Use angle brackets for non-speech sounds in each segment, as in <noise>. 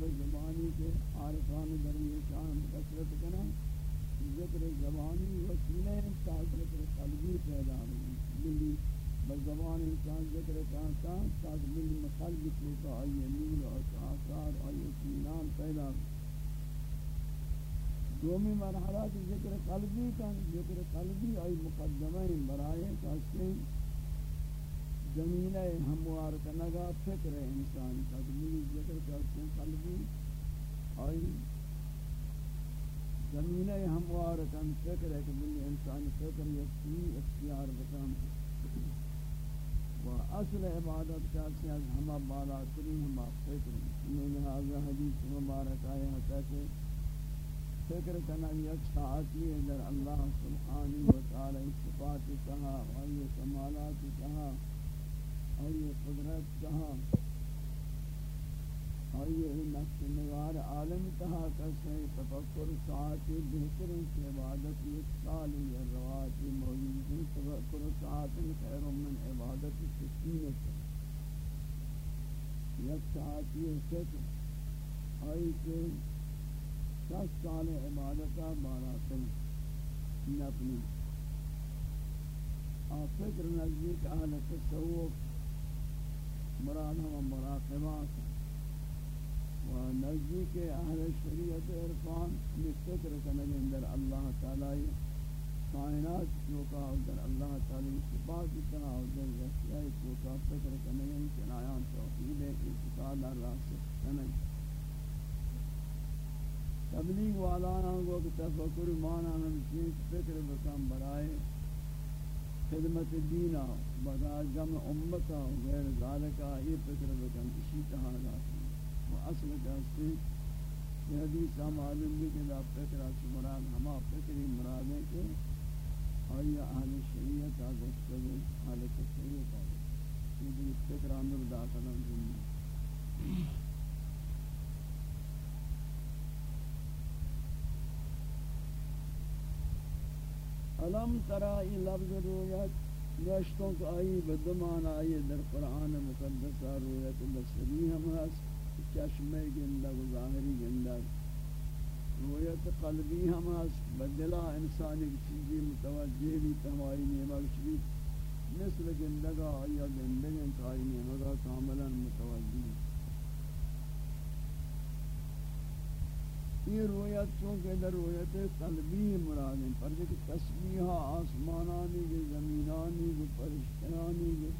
ذکر زبانی کے عارفان درمیشان کثرت کنا ذکر زبانی وسیلہ ہیں تا ذکر قلبی پیدا ہوئی، ملی بزبان انسان ذکر کرتا تا دل مقلب کو کا آئیے نور اور آثار آئیے اطمینان پیدا ہوئی۔ دومی مرحلہ ذکر قلبی کا، ذکر قلبی آئی مقدمہ برائے کہتے زمینہ ہموار کنگا فکر انسان تدمیل ذکر کرتے ہیں قلبی آئی۔ زمینہ ہموار کن فکر ہے کہ انسان فکر یکی اختیار بکن و اصل عبادت کہتے ہیں، ہما بالا ترین ہما فکر۔ میں لہذا حدیث مبارک آئے ہیں، کہتے ہیں، فکر کنا یک ساعتی در اللہ سبحانہ وتعالی صفات کہا اور یہ کمالات کہا۔ اور یہ قدرت کہا اور یہ نفس نگار عالم کہا کسے تفکر ساعتی بہترین کی عبادت ایک سال یا رواتی موجود ہیں تفکر ساعتی خیر من عبادت سکینت یک ساعتی فکر آئی کہ دس سال عبادتا بارا کن نفلی۔ آ فکر نزدیک اہل تصوف مراد ہم مراقبات و نزدیک اہل شریعت عرفان میں فکر کنگے اندر اللہ تعالی کائنات جو کا اندر اللہ تعالی صفات کا اندر رسیائی جو کا فکر کنگے چنایان توحید اعتقاد اللہ سے کنگے تبلیغ والانا کو کہ تفکر مانا ہم چیز فکر بکم برائے خدمت دینا. بدا جمع امتا و غیر ذالکا یہ فکر بکم اسی تحالا و اصل کہتے یہ حدیث ہم معلوم بھی کہ آپ فکر آچ مراد ہما فکری مراد ہے کہ آئی اہل شریعت آگست کرے اہل تصویت آگست یہ فکر اندر داخل ہم علم ترائی لفظ رویت نشتوں کو آئی، بدمان آئی، در قرآن مقدسہ رویت بسری ہم ہست چشم گندگ و ظاہری گندگ رویت قلبی ہم ہست بدلا انسانی چیزی متوجہ بھی تمہاری نیمک چلی مثل گندگا آئی گندگ انتہائی نیمگا کاملا متوجہ. یہ رویت چونکہ در رویت قلبی مراد ہیں پر کہ تسبیح آسمانانی کے زمینانی کے فرشتیانی کے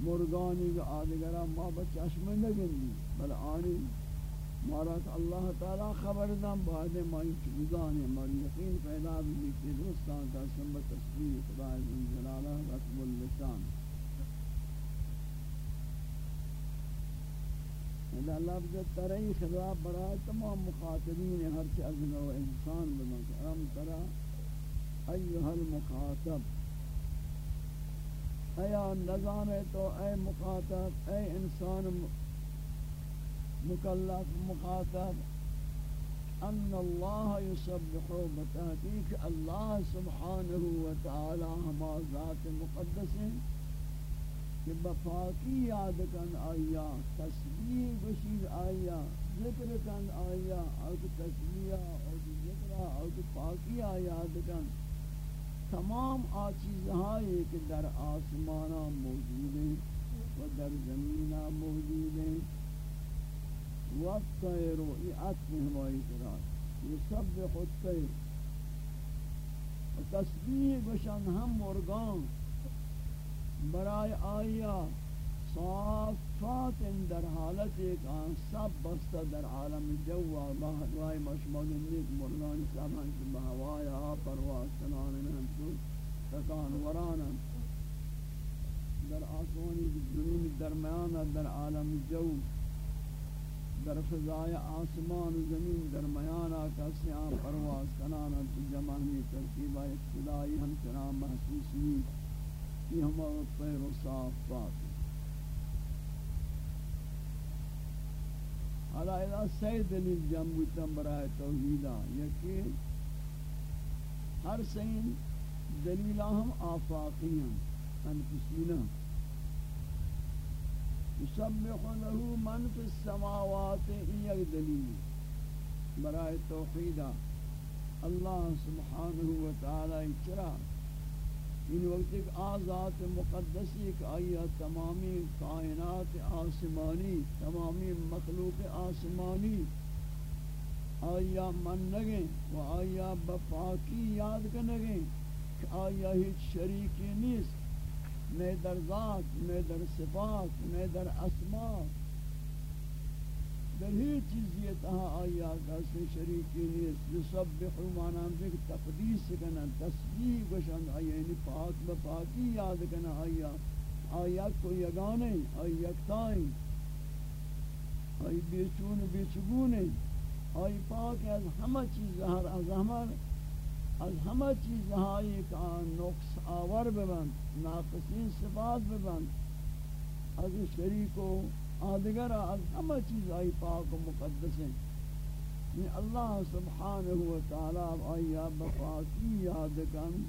مرغانی کے آدگرہ ما بچشم نگندی بل آنی مارا کہ اللہ تعالی خبر دم بعد مائی چیزان ہے ماری یقین پیدا بھی کہ درستان کا سمت تسبیح خدا جلالہ رقب اللسان اذا لفظ ترئی خطاب برای تمام مخاطبین ہر چیز و انسان بمن ام ترا ایها المخاطب۔ ایا نظام تو اے مخاطب، اے انسان مکلف، مخاطب۔ ان الله يسبح بتحقيق الله سبحانه وتعالى ما ذات مقدس کہ بفاقی یاد کن آیا، تسبیح گشید آیا، ذکر کن آیا اور تسبیح اور ذکر اور پاکی یاد کن. تمام آچیزہائی کہ در آسمانہ موجود ہیں و در زمینہ موجود ہیں. وقت و عطف ہمائی قرآن. یہ سب خود تیر و تسبیح گشن ہم مرگان. برای آیا صافات در حالت ایک آن سب بستا در عالم جو و بہدوائی مشمول نیک مرگان سب ہنچ بہوائی پرواز کنان ہنچ تکان وران در آسمانی زمین درمیان در عالم جو، در فضای آسمان و زمین درمیان کسی آن پرواز کنان ہنچ جمعی ترکیبہ اقتدائی ہم چنان محسوس نیک یہ ہمارا پیر و صاف بات حالا الہ سی دلیل جمعیتاں برای توحیدہ یکی ہر سین دلیلہ ہم آفاقی ہیں انفسینا یسبح له من فی السماوات یک دلیل برای توحیدہ اللہ سبحانہ وتعالی چرا ان وقت ایک آزاد مقدسی ایک آیا تمامی کائنات آسمانی، تمامی مخلوق آسمانی آیا من نگیں و آیا بپاکی یاد کنگیں کہ آیا ہیچ شریکی نیست میں در ذات میں در صفات میں در اسماء در ہیچ چیزی تہا آیا کسی شریکی نیست یسبحو مانا بک تقدیس کنا تسبیح گشند آیا یعنی پاک بپاکی یاد کنا آیا آیا کو یگانے آیا یکتائیں آیا بیچون بیچگونے آئی پاک از ہمہ چیز ہر از ہمہ از ہمہ چیز ہائی کا نقص آور ببند ناقصین صفات ببند از شریک و آدگر از ہمہ چیز آئی پاک و مقدس ہیں۔ اللہ سبحانہ و تعالی آئی بپاکی یاد کن۔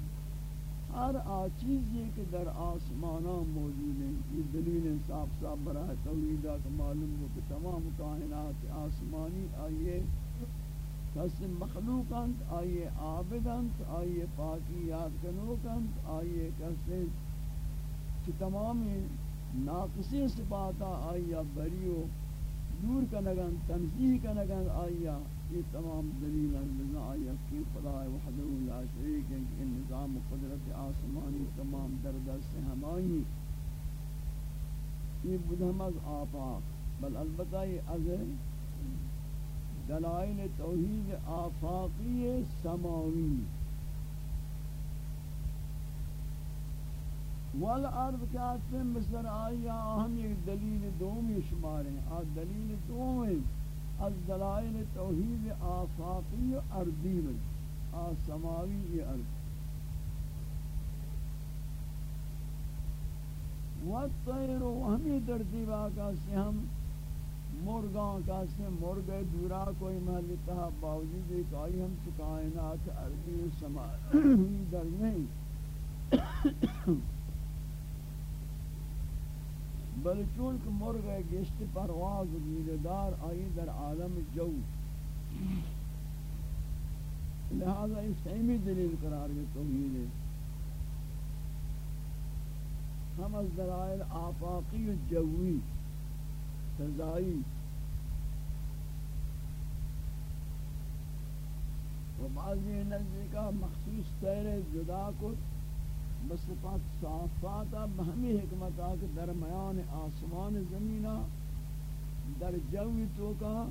ہر آچیز یہ کہ در آسمانہ موجود ہیں۔ یہ دلیل صاف صاف برای تولیدہ کا معلوم ہو کہ تمام کائنات آسمانی آئیے کس مخلوقاں آئیے، عابداں آئیے، پاکی یاد کنوکاں آئیے، کس کہ تمام ناقصی صفاتا آئیے بریو دور کنگن، تنزیح کنگن آئیے یہ تمام دلیل ہیں آیا کہ خدا وحدہ لا شریک ہے کہ نظام قدرت آسمانی تمام دردر سے ہمائی یہ بدہم از آفاق، بل البتہ یہ از دلائل توحید آفاقی سماوی۔ والارض کہتے ہیں مصر آیا ہم ایک دلیل دومی شماریں آج دلیل دومی، از دلائل توحید آفاقی و ارضی میں آسماوی ارض والطیر و ہمیں ترتیب آقا سے ہم مرگاں کا سے مرگ دورا کوئی محلتہ باوجود ایک آئی ہم چکائنات ارضی و سماوی در نہیں بل چون کہ مرغ گشت پرواز دیدار آئی در عالم جو. لہذا اس سیمی دلیل قرار گئے توحید. ہے ہم از دلائل آفاقی و جوی فضائی و بعضی نزدیکہ مخصوص تیر جدا کو بصفات صافاتا بہمی حکمت آکے درمیان آسمان زمینہ در جوی تو کا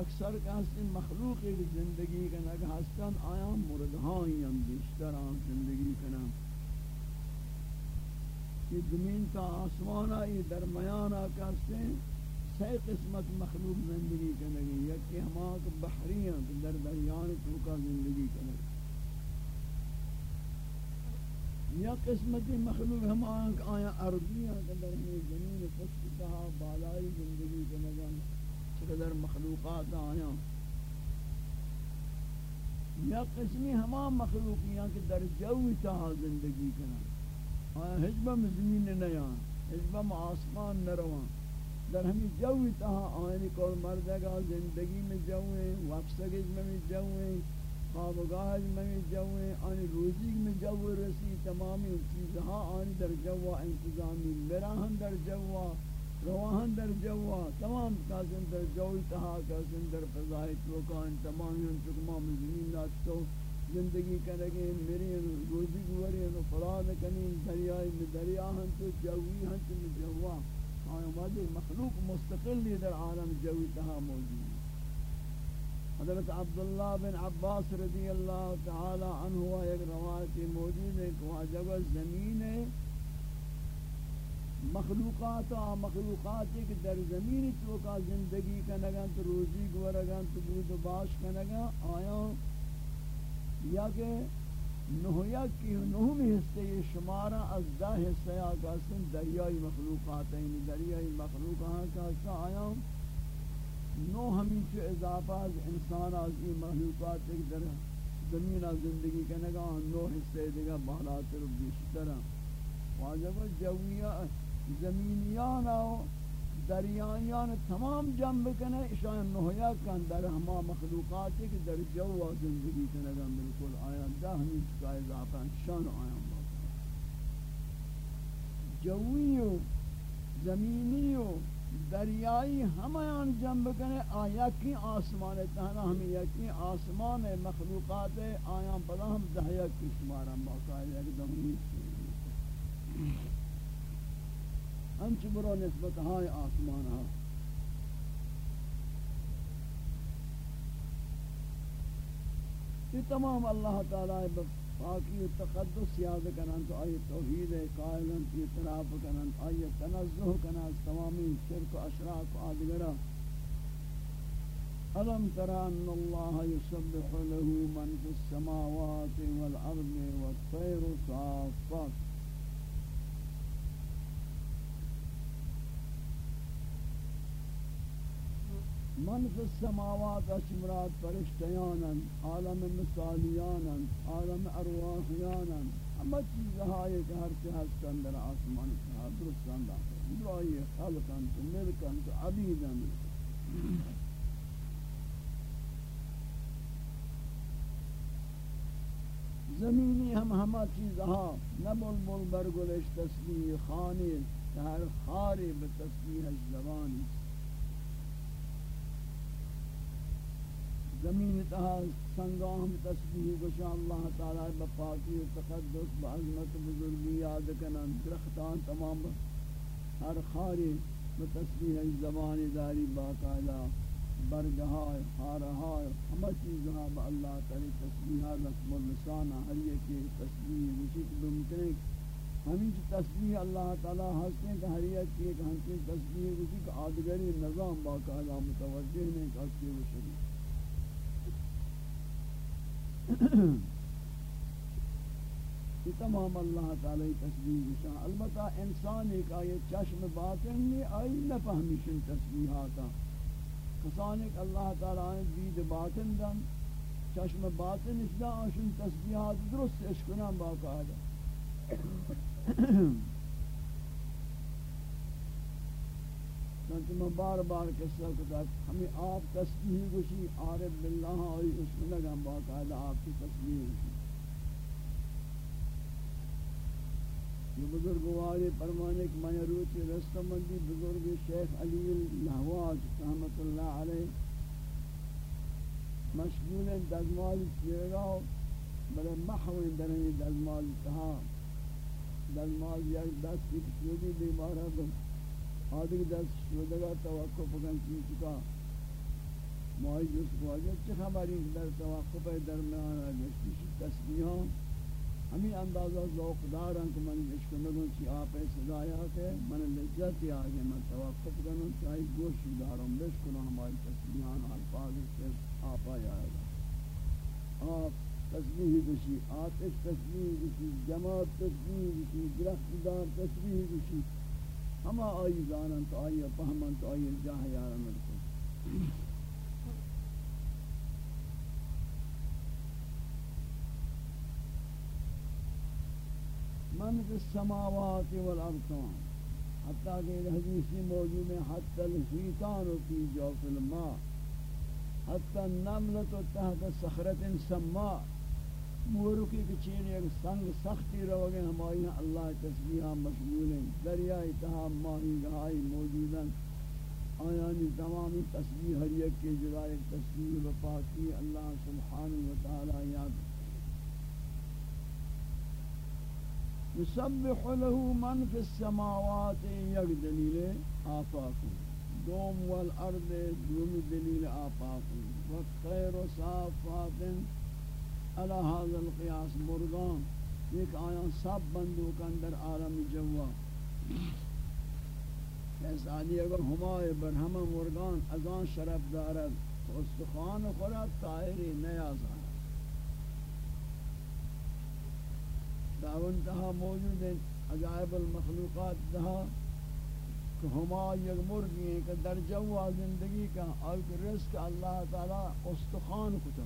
اکثر کہاستی مخلوق ایک زندگی کا نگ ہستن آیا مردہاں ہم بیشتر آن زندگی کنا۔ یہ زمین تا آسمان آئی درمیان آکاستے سی قسمت مخلوق زندگی کنگی یکی ہماک بحریاں در دریان تو کا زندگی کنگی یا قسمتی مخلوق ہم آنک آیا ارضیاں قدر ہمیں زمین پشت کہا بالائی زندگی کے نظام قدر مخلوقات آیا۔ یا قسمی ہما مخلوقیاں کہ در جوی تہا زندگی کنا۔ آیا حجبہ میں زمین نیان حجبہ میں آسمان نروان در ہمیں جوی تہا آئینی کول مردگا زندگی میں جوئیں، وقت وقسگج میں جوئیں۔ خوابگاہ میں جویں آن روزی میں جو رسی تمامی چیزہاں آن در جوا انتظامی میراہن در جوا رواہن در جوا تمام کاسن در جوی تہا کاسن در فضائی توکان تمامی ان تکمام زمینات تو زندگی کرگے میری روزی گوری انو فراد کنین دریائی میں دریاہن تو جوی ہن تو جوا آن مخلوق مستقل در عالم جوی تہا موجود حضرت عبداللہ بن عباس رضی اللہ تعالی عنہ ایک روایت موجود ہے کہ وہاں جب زمین مخلوقات و مخلوقات ایک در زمین تو کا زندگی کا نگا تو روزی گورگا تو بود و باش کا نگا آیا؟ یا کہ نہویا کی نہومی حصے یہ شمارہ از دا حصہ آگا سن دریائی مخلوقات ہیں دریائی مخلوقات کا آیا؟ نو ہمیں چو اضافہ از انسان از این محلوقات ایک در زمین زندگی کرنے گا نو حصے دیگا بالاتر و بیشتر واجب جویہ زمینیان و دریایان تمام جنب کنے اشان نویا کن در ہما مخلوقات کہ در جو زندگی کرنے گا بالکل آیا دہ نیچ کا اضافہ شان آیا جوی و زمینی دریائی ہمیان جنب کنے آیا کی آسمان تہنا ہمیں یکی آسمان مخلوقات آیاں پدا ہم دہیا کی شمارا باقاعدہ ایک دم ہنچ برو نسبت ہائی آسمان ہاں یہ تمام اللہ تعالی پاکی و تقدس یاد کنن تو آئی توحید قائلن، تی اطراف کنن آئی تنزہ کنن تمامی شرک و اشراک و آدگرہ۔ ألم ترى أن الله يسبح له من في السماوات والأرض والطير صافات۔ من فی السماوات اشمرات فرشتیانا، عالم مثالیانا، عالم ارواحیانا، اما چیزهایی که هر چه هستن در آسمان درستان داخل دعای خلقن تو ملکن تو عبیدن زمینی ہم ہما چیزها نبول بول برگلش تسبیح خانی ہر خاری بتسبیح زبانی. زمین تہا سنگام تسبیح گشا اللہ تعالی بپاکی و تقدس بعظمت بزرگی یاد کنن۔ درختان تمام ہر خاری بتسبیح زبان داری باقاعدہ برگہائے، خارہائے، ہمہ چیزہاں با اللہ تعالی تسبیحہ رسم اللسانہ ہر یکی تسبیح وشک بمکنے ہمیں جو تسبیح اللہ تعالی ہستے ہیں کہ ہر یکی ایک ہنچین تسبیح وشک آدگری نظام باقاعدہ متوجہ نہیں کہ اس کے وشک یہ تمام اللہ تعالی تسبیح شان البتہ انسان ایک آئے چشم باطن میں آئی نہ فہمیشن تسبیحاتا کسان ایک اللہ تعالی دید باطن دن، چشم باطن اشدا آشن تسبیحات درست اشکنان باقاعدہ۔ چونکہ میں بار بار قصہ کتا ہمیں آپ تسبیح گوشی عارف باللہ آئی اس میں لگا باقاعدہ آپ کی تسبیح گوشی یہ بزرگ واری فرمانے کہ میں روچی رستہ مندی بزرگ شیخ علی اللہواز رحمت اللہ علیہ، مشغول دزمال چیرگا بلے محوی درنی دزمال تہا۔ دزمال یک دست کی چودی بیمارہ دن آدھے دست شودگا توقف کن کی چکا۔ ماہی جس کو آجا چھ خبری در توقف درمیان آجشتی آجا تسبیحاں ہمیں اندازہ ذوق داران کہ من عشق نگوں چی آپ صدایا کہ من لذت آگے من توقف کنوں چاہی گوش دارم بش کنوں ہماری تسبیحان الفاظ سے آپ آیا گا آپ تسبیح گشی آتش تسبیح گشی جماعت تسبیح گشی درخت دار تسبیح گشی ہما آئی زانن تو آئی پہمن تو آئی جاہ یارن کو من فی السماوات والارضان، حتیٰ کہ حدیثی موجود ہے حتی الحیتان فی جوف الماء، حتی النملت تحت صخرت سماء مورکی کی چین ایک سنگ سختی رو گئے، ہماری اللہ تسبیحہ مشغول ہیں۔ دریائی تہا ماہی گہائی موجوداً آیانی تمامی تسبیح ہر یک کے جرائے تسبیح و پاکی اللہ سبحانہ وتعالی یاد۔ يسبح له من في السماوات، یک دلیل آفاق۔ دوم والارض دوم دلیل آفاق۔ والخير صافات۔ على هذا القياس مرغان ایک آیان سب بندوق اندر عالم جوا اس آدھی اگر ہمائے بر ہم مرغان ازان شرف دارد استخوان خورد طائری نیاز آرد داون تہا موجود ہیں عجائب المخلوقات تہا کہ ہما یک مرغی ہیں کہ در جوا زندگی کا اور رزق اللہ تعالی استخوان کتا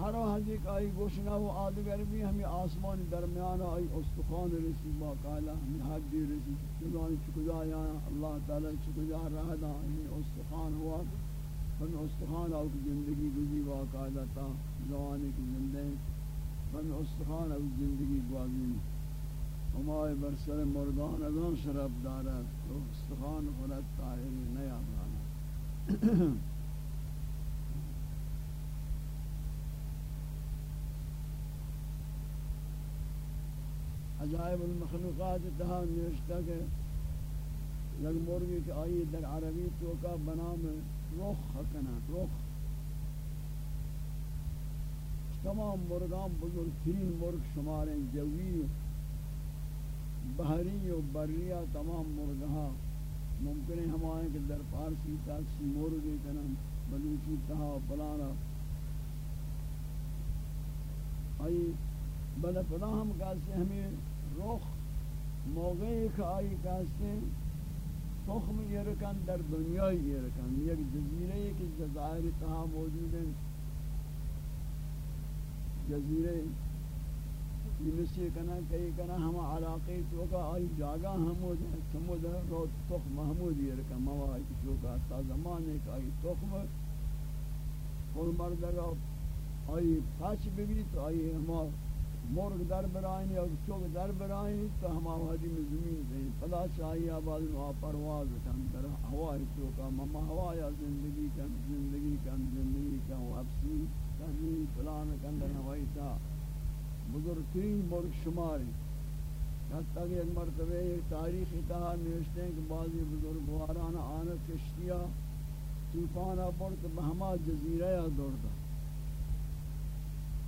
ہر حدی کا ای گوشنا و آدگر بھی ہمیں آسمان درمیان آئی استخان رسی باقالا ہمیں حد دی رسی چکزان چکزا یا اللہ تعالی چکزا رہ دا، ہمیں استخان ہوا۔ ہمیں استخان آئی زندگی گزی باقالا تا زوانی کی زندگی۔ ہمیں استخان آئی زندگی گوازی۔ ہمارے برسر مردان ازان شرف دارا استخان خلط طاہری نیا بانا عجائب المخلوقات تہا نوشتا کہ لگ مرگی کہ آئی در عربی تو کا بنام روخ حکنا روخ۔ تمام مرگان بزرگ ترین مرگ شماریں جوی، بحری و بریہ تمام مرگہا ممکن ہے ہمائیں کہ در پارسی تاکسی مرگی کنم بلوچی تہا پلانا آئی بل پدا ہم کہتے ہیں ہمیں رخ، موقعی که آئی کہتے تخم یرکن در دنیا یرکن، یک جزیرے کی جزائر تہا موجود ہیں جزیرے مثل کنا کئی کنا ہم علاقے تو کا آئی جاگا ہمود ہے سمود ہے رو تخم محمود یہ یرکن موائی کشو کا تا زمانے کا آئی تخم اور مردر آئی پاچ بگری تو آئی ہمارا مرغ در برائیں یا چوک در برائیں تو ہم آوازی میں زمین دیں پدا چاہیے آباد میں پرواز کن در ہوائی چوکا مما ہوا یا زندگی کن زندگی کن زندگی کن وحبسی کنی پلان کن، در ہوائی تا۔ بزرگترین مرغ شماری حتی کہ ایک مرتبہ ایک تاریخ اتحاد نوشتے ہیں کہ بعضی بزرگواران آنت کشتیا طوفانہ پڑھ بہما جزیرہ یا دور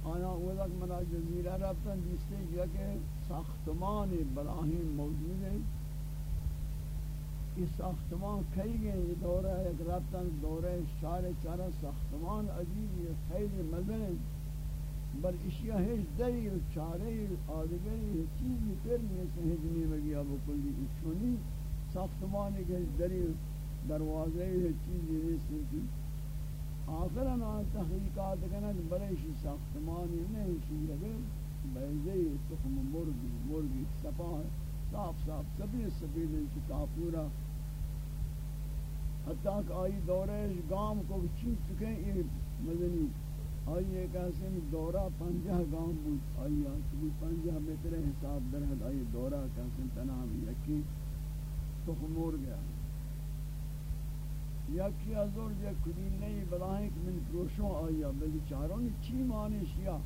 دا آیا اوزک منا جزیرہ رفتن جستے کیا کہ ساختمان براہیم موجود ہیں۔ اس ساختمان کئی گئے یہ دورہ ایک رفتن دورہ شار چارہ ساختمان عجیب یہ خیلی مزن ہے بل اشیاء ہیچ دری و چارے آدگری چیزی پھر میں سے ہجنی مگیا بکلی اچھونی ساختمان کے دری دروازے چیزی نہیں سنتی آخر آن تحقیقات کنند برایشی ساختمانی نیشی اگر بیزی تخم مرگی مرگی سپاه، صاف صاف سبیل سبیل انچی کافورا. حتی کہ آئی دورش گام کو چیز چکے یہ مدنی. آئی ایک ایسے میں دورہ پنجہ گام بود. آئی آئی پنجہ متر حساب درہد آئی دورہ کیسے تنامی یکی تخم مرگی یکی ازور جا کدی نہیں بلائیں کہ من پروشوں آیا بلی چاروں نے چی معنی شیا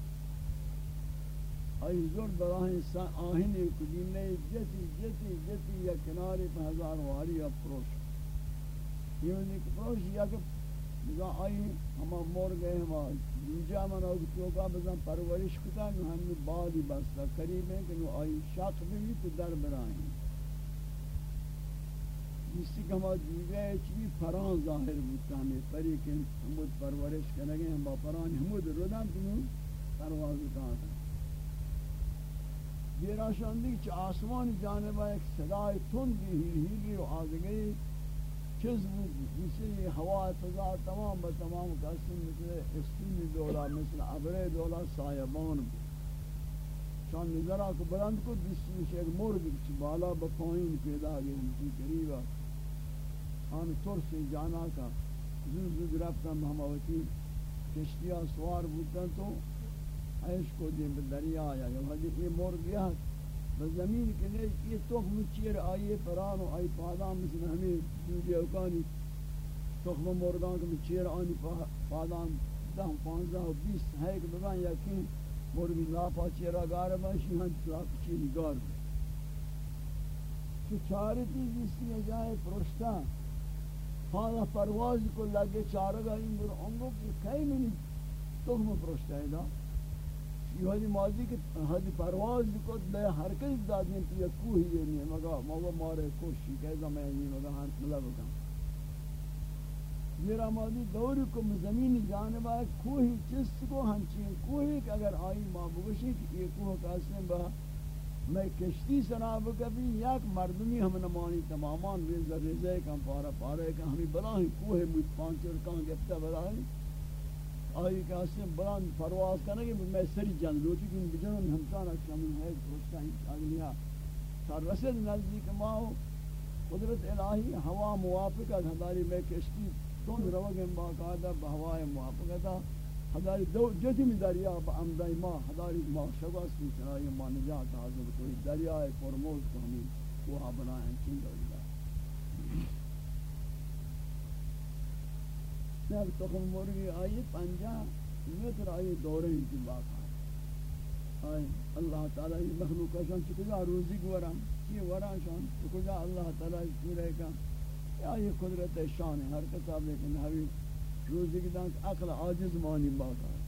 آئی زور بلائیں آہن کدی نہیں جتی جتی جتی یا کنارے پہ ہزار واری یا پروش. یہ انہیں کہ پروش یا کہ بزا آئی ہما مور گئے ہما دوجہ منا چوکا بزا پرورش کتا نو ہم نے بعدی بستا قریب ہے کہ نو آئی شاق بھی تو در برائیں جسی کہ ہما دیگه چی پران ظاہر بودتا ہمیں، پری کہ ہمود پرورش کنگے ہم با پران ہمود رودن کنو پرواز کاتا یہ راشاندی چھ آسمان جانبا ایک صدای تندی ہیل ہیلی و آدگئی چیز بود جسی ہوا فضا تمام با تمام قسم مثل استونی دولا مثل عبر دولا سایبان بود۔ شان نظرہ کو بلند کو جسی ایک مرد چھ بالا با پائین پیدا گئی ہمچی قریبا آن ترس جانا کا زود زود رفتن ہماوتی کشتیا سوار بودن تو عیش کو دیم دریا آیا۔ یا وقتی یہ مور گیا زمین کے لیے یہ تخم چیر آئیے، پران و آئی پادام مثل ہمیں دوجہ اوکانی۔ تخم مردان کے چیر آنی پادام دہ پانزہ و بیس ہے کہ بگان یقین مرگی لاپا چیرا گار باشی ہم لاپا چیری گار۔ باشی تو چارتی جس کی جائے پرشتہ۔ حالا پرواز کو لگے چارگا این بر انگو کی کئی منی تخم پرشتا ہے دا یہ حدی ماضی کی حدی پرواز کو لے حرکت دادیں تو یہ کوہی یہ نہیں مگا موگا مارے کوشی کہتا میں نہیں مگا ہاں ملب کام میرا ماضی دوری کو زمین جانبا ہے کوہی چس کو ہنچین کوہی کہ اگر آئی ماں بگوشی کہ یہ کوہ کاسنے با میں کشتی سناب کبھی یک مردمی ہم نمانی تمامان ریزہ ریزہ کم پارا پارا ہے کہ ہمیں بلا ہی کوہ مجھ پانچر کان گفتا بلا ہی آئی کہ اس نے بلند پرواز کرنے کہ میں سری جان لوٹی کہ بجنوں ہمسان شامل ہے دوستا ہی اگلیا سر رسد نزدیک ماو قدرت الہی ہوا موافقت، ہماری میں کشتی تون روگیں باقاعدہ، بہوائے موافقتا ہماری دو جتی میں دریا با امدائی ما ہماری ما شباس کی چنائی ما نجات حاضر کوئی دریائے فرموز کو ہمیں وہاں بنائیں چین دریا یک تخم مرغی آئی پنجا متر آئی دورے کی بات آئی اللہ تعالی یہ مخلوق شان چکجا روزی گورم یہ وران شان چکجا اللہ تعالی پورے کا یہ قدرت شان ہے ہر کتاب لیکن ہمیں روزی کی دانک عقل عاجز مانی بات آئی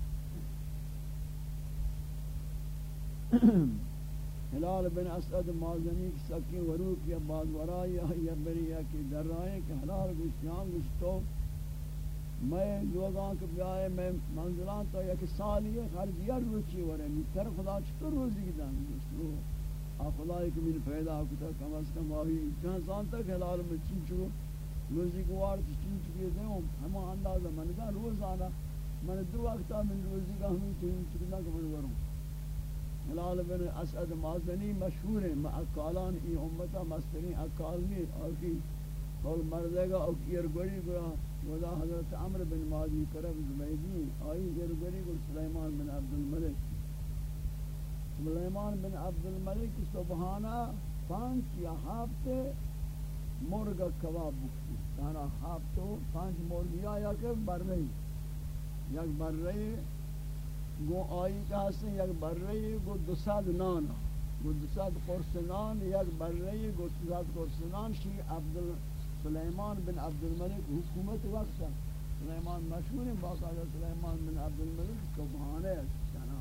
حلال بن اسعد مازنی کی سکی وروک یا بعد ورائی یا بری یا کی در رائے کہ حلال گشتیان گشتو. میں لوگاں کے بیائے میں منزلان تو یک سالی خرج یا روچی ورے می تر خدا چطور روزی کی دان دوستو آپ خدای من پیدا کتا، کم از کم آئی جہاں سان تک حلال میں چین چکو روزی گوار چین چکی دیں، ہم اندازہ من کہا روز آنا من دو وقتا من روزی کا ہمیں چین چکنا کمن وروں۔ حلال بن اسعد مازنی مشہور ہیں اکالان ای امتا مسترین اکالنی اور کی قول مردے گا، اور کی ارگوڑی گا ودا حضرت عمر بن ماضی کرب زبیدی آئی گرگری کو سلیمان بن عبد الملک۔ سلیمان بن عبد الملک سبحانہ، پانچ یا ہفتے مرغ کباب بکتی تانا ہفتو پانچ مرغیا یا کہ بر رہی۔ یک بر رہی، گو آئی کا حسن یک بر رہی، گو دو نانا گو دو ساد قرص نان، یک بر رہی، گو دو ساد قرص نان۔ شی عبد سلیمان بن عبد الملک حکومت وقت سلیمان مشہور ہے باقاعدہ سلیمان بن عبد الملک سبحان ہے چنا۔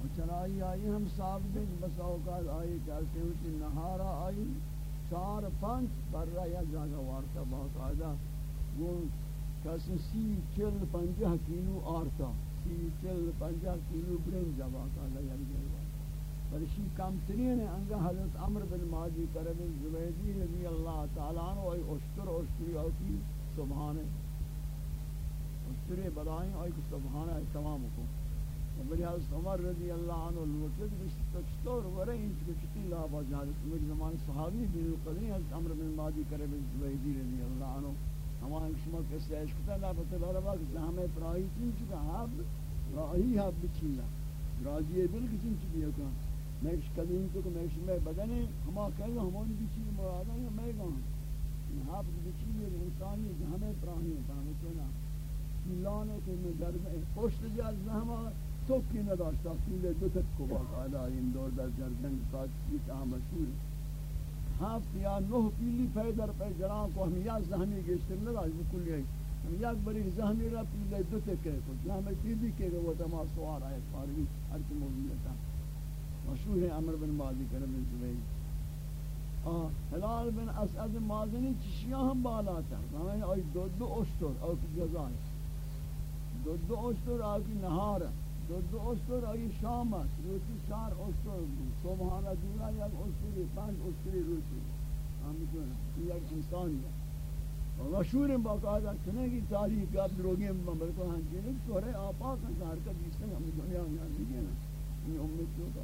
اور چنائی آئی، ہم صاحب دیں بس اوقات آئی، کہتے ہیں کہ نہارا آئی۔ چار پانچ پر رہا یا جاگہ وارتا باقاعدہ، وہ کسی سی چل پنجہ کیلو آرتا، سی چل پنجہ کیلو برنجا باقاعدہ یک جگہ برشی کم ترین انگا حضرت عمر بن ماجی کرم زبیدی رضی اللہ تعالیٰ عنہ وی اشتر، اشتری آتی سبحانے اشتری بدائیں آئی کہ سبحانہ تمام کو۔ بلی حضرت عمر رضی اللہ عنہ لوٹت بشت تکشتور ورے انچ کو چتی لابا جادت مجھ زمان صحابی بن القدری حضرت عمر بن ماجی کرم زبیدی رضی اللہ عنہ ہمارے شما کسی عشقتا لا پتہ بارا باق زہمیں پرائی چین چکا حب راہی حب بچینا راجی بل کچین چکی ہے میش کلیم کو میش میں بدنے ہما کہے ہمون بھی چیز مراد ہے میں گاں حافظ بھی چیز انسانی ہمیں پرانی ہے تو نا لانے کے میں در میں پشت جا زہما تو کی نہ داشتا پھولے کو باقاعدہ ان دور در جردن ساتھ کی تا مشہور ہاف یا نو پیلی پیدر پہ جران کو ہم یا زہمی گشتر نہ داشت بکل یہ ہم یک بری زہمی را پیلے دو تک کہ زہمی تیزی کہ وہ تمام سوار آئے فارغی ہر کی موجودتا مشہور ہے عمر بن ماضی کرم بن زبیر حلال بن اسعد مازنی چشیاں ہم بالا تھا ہمیں آئی دو دو اشتر او کی دو دو اشتر آئی کی نہار دو دو اشتر آئی شامت روچی چار اشتر صبحانہ دورا یک اشتری پانچ اشتری روچی ہم کہنا یہ انسانی ہے مشہور ہیں باقاعدہ سنے کی تاریخ کا دروگی ممبر کو ہاں جی سورے آپا کا حرکت جس سے ہم دنیا میں نہیں ہے نا یہ امت کیوں کا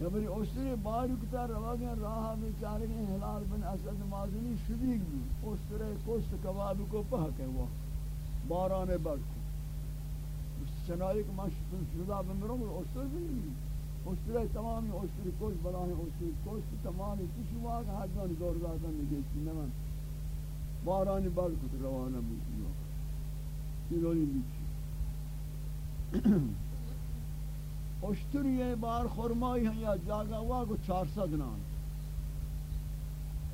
یا بری اوستری باری کتا روا گیا راہ میں چارے گئے حلال بن اسد مازنی شدیگ بھی اوستری کوشت کباب کو پہکے وہ بارانے بڑھ کو چنائی کہ میں شدہ بمروں گے اوستر بھی نہیں۔ اوستری تمامی اوستری کوشت بلانے اوستری کوشت تمامی کشی واقع حجان دور دادن نگیتی نمان بارانے بڑھ کو روانہ بھی کلونی بیچی اشتری یہ بار خرمائی ہیں، یا جاگا ہوا کو چار سد نان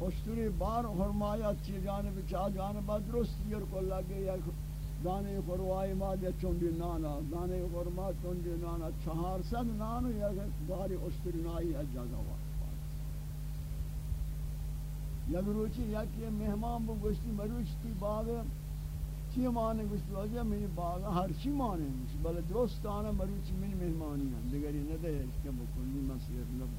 اشتری بار خرمائی اچھی جانب چا جانب درست یر کو لگے یا دانے خروائی ما یا چونڈی نانا دانے خرما چونڈی نانا چہار سد نان یا باری اشتری نائی ہے ہوا یک روچی یک یہ مہمان بو گشتی مروچ تی باغ چی مانے گوشت واجہ میری باغ ہر چی مانے گوشت بلے درست آنا مروچ من مہمانی ہیں دیگری ندے اس کے بکلی مسیح لب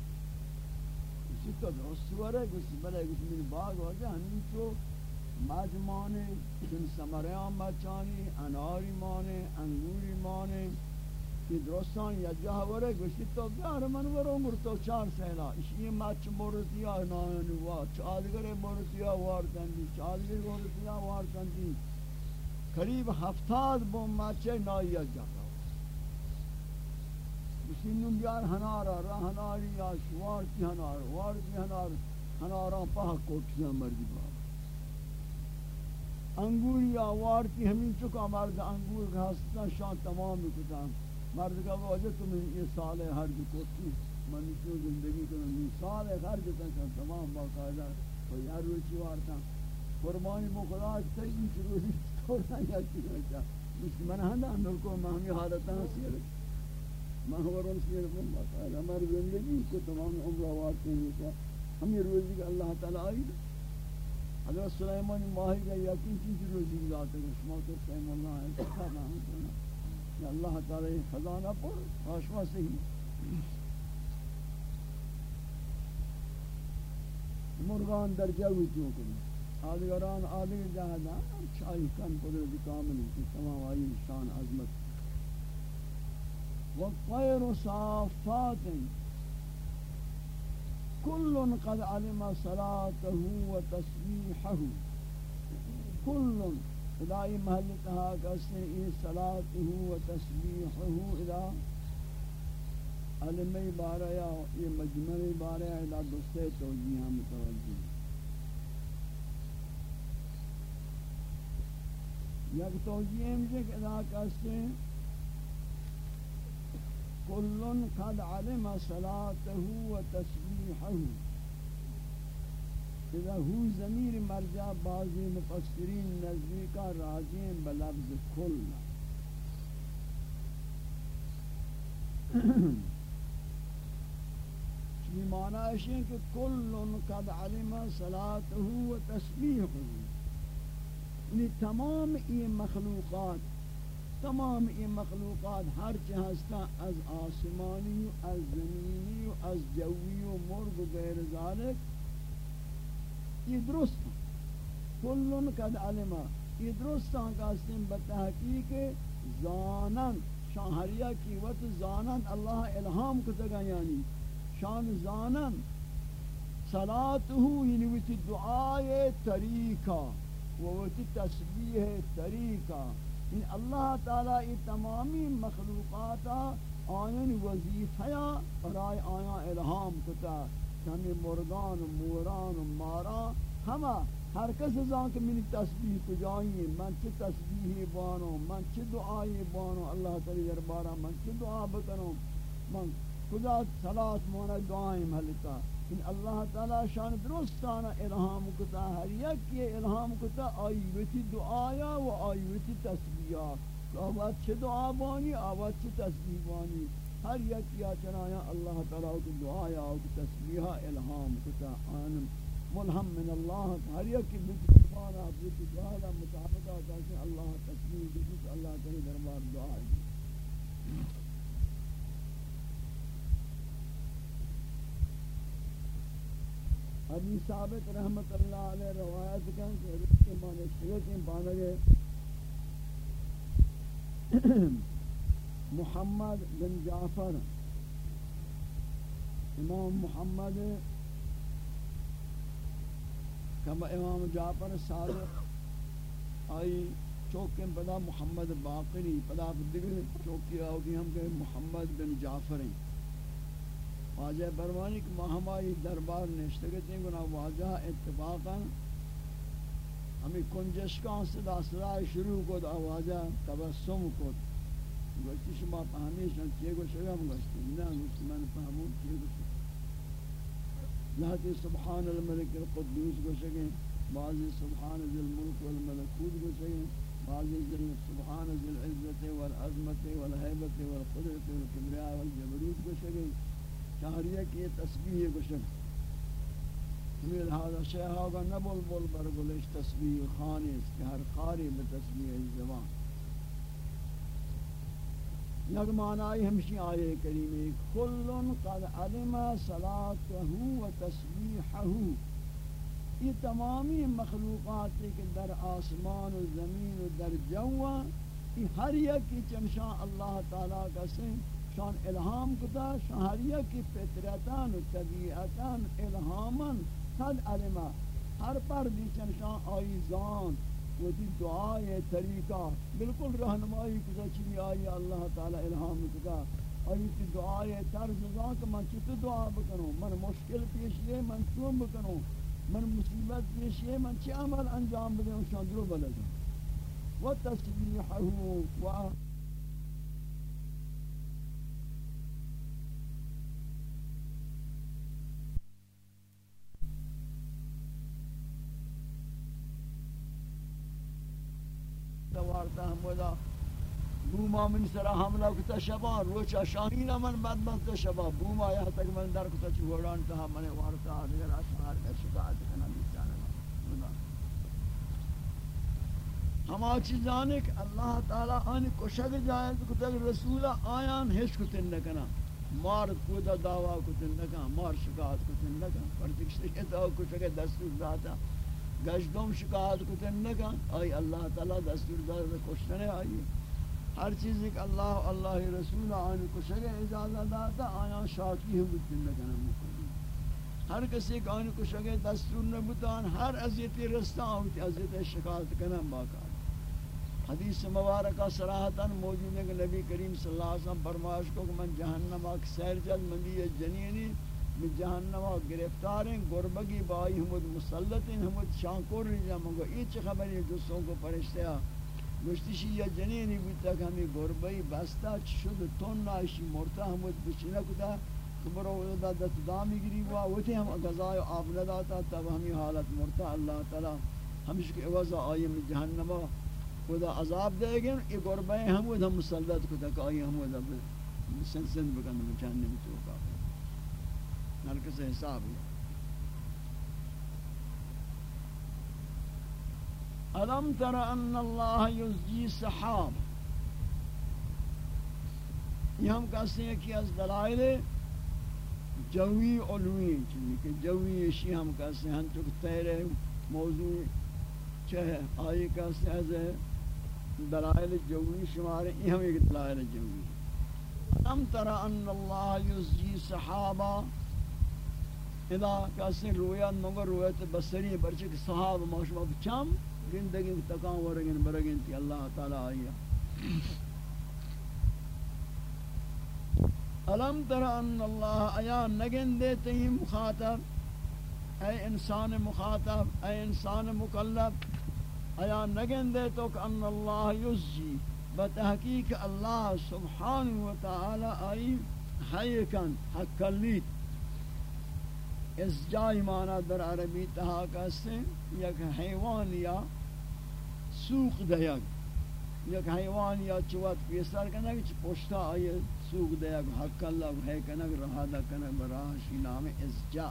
اسی تو درست وارے گوشت بلے گوشت میری باغ واجہ ہمیں تو مج مانے چن سمریاں مچانی اناری مانے انگوری مانے کہ درستان یا جہورے گوشتی تو بیار من ورو مرتو چار سیلا اسی مچ مورتیا نانوا چادگرے مورتیا واردندی چادگر چادگرے مورتیا واردندی. قریب ہفتاد بوم مچے نائی جہورے مسلمون بیار ہنارا رہ ہناری یا شوار کی ہنار وار کی ہنار ہنارا پاہ کوٹیاں مردی بار انگور یا وار کی ہمیں چکا مرد انگور گھاستا شان تمام کتا مرد کا وجہ تمہیں یہ سال ہے ہر جو کوٹی منی کیوں زندگی کرنے یہ سال ہے ہر جو شان تمام باقاعدہ کوئی ہر روچی وارتا قربانی مخلاص تی انچ روزی توڑا یا کی روچا من ہندہ ملکو مہمی حالتاں سیرت محورن سے رفم بقال ہماری زندگی کو تمام عمر وارتے ہیں ہمیں روزی کا اللہ تعالیٰ آئی۔ حضرت سلیمان ماہی کا یقین چیز روزی کی ذات ہے شما تو سیم اللہ ہے سکتا نام کرنا کہ اللہ تعالیٰ خزانہ پر خاشمہ سے ہی۔ مرغان در جوی کیوں کریں آدگران آدگر جہدہ چاہی کن قدرت کاملی کہ تمام آئی شان عظمت۔ والطير صافات كل قد علم صلاته وتسبيحه. كل خدای محل کہا کسے ای صلاته وتسبيحه الى علم بارہ یا یہ مجمع بارہ الى دوسرے توجیہ متوجہ یک توجیہ مجھے کہ ادا کسے كل قد علم صلاته وتسبيحه اذا هو ضمیر مرجع بعضی مفسرین نزدیکا راجین بلفظ کل. چی معنی ہے کہ کل قد علم صلاته وتسبيحه یعنی تمام این مخلوقات تمام این مخلوقات ہر چہستا از آسمانی و از زمینی و از جوی و مرگ و غیر ذالک، یہ درست کلن قد علما، یہ درست ہیں کہ اسم بتحقیق زانن، شاہریہ کی وقت زانن اللہ الہام کو تگا یعنی شان زانن صلاتہو یعنی وقت دعائے طریقہ وقت تسبیح طریقہ۔ ان اللہ تعالی ای تمامی مخلوقات آئین وظیفہ برای آیا الہام کتا ہمیں مرغان و موران و ماران ہما ہر کس زان کہ منی تسبیح کو من چی تسبیح بانو من چی دعائی بانو اللہ تعالی دربارہ من چی دعا بکنو من خدا صلاة مونا دعائیں محلتا ان اللہ تعالی شان درستانا الہام کتا ہر یک یہ الہام کتا آئیوتی دعایا و آئیوتی تسبیحا آوات چھ دعا بانی آوات چھ تسبیح بانی۔ ہر یک یا چنایا اللہ تعالی کی دعایا و تسبیحا الہام کتا آن۔ ملہم من اللہ، ہر یک کی بیت سبحانہ بیت جہالا مطابقہ تاکہ اللہ تسبیح بیت اللہ تعالی دربار دعا ابی ثابت رحمت اللہ علیہ روایت کن کہ اس کے معنی شیعت ہیں بانگے محمد بن جعفر امام محمد کما امام جعفر صادق آئی چوکیں پدا محمد باقری پدا دیگر چوکی آگی ہم کہ محمد بن جعفر ہیں واجہ برمانی کہ ہماری دربار نشتگت ہیں گناہ واجہ اتفاقا ہمیں کنجشکان صدا صدا شروع کو دا تبسم کو گوشتی شما پہمیشن چیئے گو شگم گوشتی نا گوشتی من پہمون چیئے گو شگم لہتی سبحان الملک القدوس گو شگم بعضی سبحان ذی الملک والملکود گو شگم بعضی سبحان ذی العزت والعظمت والحیبت والقدرت والکبریاء والجبروت گو شگم شہریہ کی تسبیح گشن ہمیں لہذا شیخ آگا نبول بول بر گلش تسبیح خانی اس کے ہر خاری بتسبیح زبان یک معنی ہمشی آئے کریمی، کلن قد علم صلاتہو و تسبیحہو یہ تمامی مخلوقات کے در آسمان و زمین و در جو یہ ہر یک کی چمشان اللہ تعالیٰ کا سن شان الہام کتا شان کی فطرتان و طبیعتان الہامن صد علمہ ہر پر دی چمشان آئی زان وہ دی دعائے طریقہ. بالکل رہنمائی کتا چلی آئی اللہ تعالیٰ الہام کتا. آئی تی دعائے طرز زان کہ من چطور دعا بکنوں؟ من مشکل پیشیے من چون بکنوں؟ من مصیبت پیشی من چه عمل انجام بدم شان درو بلدم و تسبیحه و دوارتا ہم ودا. بوما من سرا حملہ کتا شبا، روچا شاہین من بدبخت شبا. بوما یہاں تک من در کتا چی چوڑان تہا من وارتا آدھگر اشمار کا شکایت کنا بیچانا ہما چیزانے کہ اللہ تعالی آنی کشک جائز کتا رسول آیان حش کتن نکنا مار کودا دعویٰ کتن نکنا مار شکایت کتن نکنا پرتکشتے کہ دعویٰ کشک دستور داتا. گشتم شکایت کتن نکنا آئی اللہ تعالی دستور داتا کشتنے آئی ہر چیز ایک اللہ اللہ رسول آنے کو شگے اجازت داتا، آیا شاکی ہم بکن لگنا مکنی ہر کسی کو آنے کو دستور نبتان ہر عزیتی رستان ہوتی عزیت شکایت کنا باقا۔ حدیث مبارکہ صراحتا موجود ہے کہ نبی کریم صلی اللہ علیہ وسلم فرمائش کو کہ من جہنم آک سیر جل مندی جنینی من جہنم آک گرفتاریں، گربگی بائی ہمود مسلطیں، ہمود شانکور رجا منگو، ایچ خبری جسوں کو پرشتے ہیں۔ یا جنینی بودتا کہ ہمیں گربئی بستا، شد تون نائشی مرتا ہمود بچنہ کتا کبرو دا دست دامی گری ہوا وتی ہم غذای آب نداتا، تب ہمیں حالت مرتا اللہ تعالی۔ ہمش کے عوضا آئیم جہنمہ، خدا عذاب دے گئے، یہ گربئی ہمود ہم مسلط کتا، کہ آئی ہمود سن سن بکن جہنم توقع نرکس حساب ہے الم تر ان اللہ یزجی سحاب یہ ہم کہتے ہیں کہ از دلائل جوی علوی چیزی کہ جوی اشی ہم کہتے ہیں ہم چکہ تیرے موضوع چاہے آئی کہتے ہیں از دلائل جوی شمارے یہ ہم ایک دلائل جوی الم تر ان اللہ یزجی سحابا کہتے ہیں رویت مگر رویت بسری برچک صحاب ماشمہ بچام زندگی تکان ورگن برگن تی اللہ تعالی آیا علم تر ان اللہ آیا نگن دیتے ہی مخاطب اے انسان مخاطب اے انسان مکلب آیا نگن دے تو کہ ان اللہ یزجی بتحقیق اللہ سبحانہ وتعالی آئی حیکن حق اس جائی معنی در عربی تہا کہتے یک حیوان یا سوق دیگ. یک حیوان یا چوات پیسر کنگ، چی پشتا آئے سوق دیگ، حق اللہ ہے کنگ رہا دا کنگ براہشی نام ازجا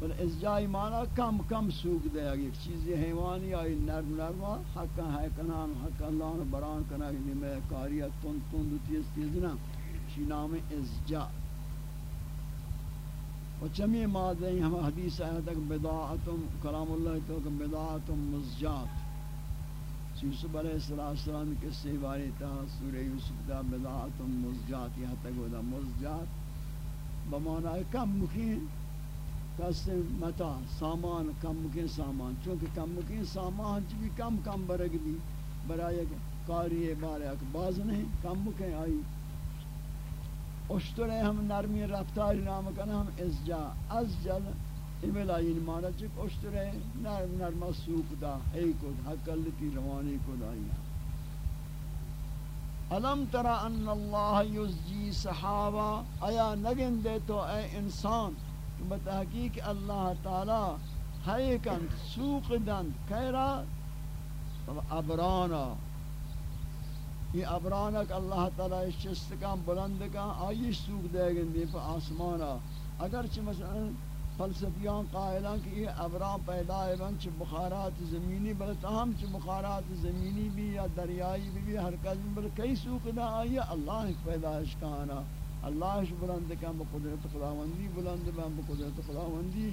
بل ازجائی معنی کم کم سوق دیگ. ایک چیزی حیوانی آئی نرم نرم، حق ہے کنان حق اللہ بران کنگ نمی کاریت تند تند تیز تیز نا شی نام ازجا و چمی مادہ ہم حدیث آیا تک بداعتم کلام اللہ تو کہ بداعتم مزجات یوسف علیہ السلام کے سے بارے تا سورہ یوسف دا بداعتم مزجات یہاں تک ودا مزجات بمعنی کم مکین، کس متا، سامان، کم مکین سامان۔ چونکہ کم مکین سامان چی کم کم برگ بھی برای کاری بارے باز نہیں، کم مکین آئی۔ اشتر ہم نرمی رفتاری نام کنا ہم ازجا ازجل ایمیلا این مانا چک اشتر نرم نرم سوک دا ہی کد حقل کی روانی کد آئی علم ترى ان اللہ یزجی صحابہ آیا نگن دے تو اے انسان بتحقیق اللہ تعالی ہے کن سوق دن کیرا ابرانا یہ ابرانک اللہ تعالی اس چست کا بلند کا آئیش سوک دے گن دی پا آسمانا. اگرچہ مثلا فلسفیان قائلان کہ یہ ابران پیدا ہے چھ بخارات زمینی بلتا ہم چھ بخارات زمینی بھی یا دریائی بھی بھی حرکت بھی بل کئی سوک دا آئی اللہ پیدایش کہانا. اللہ بلند کا بقدرت خداوندی، بلند با بقدرت خداوندی.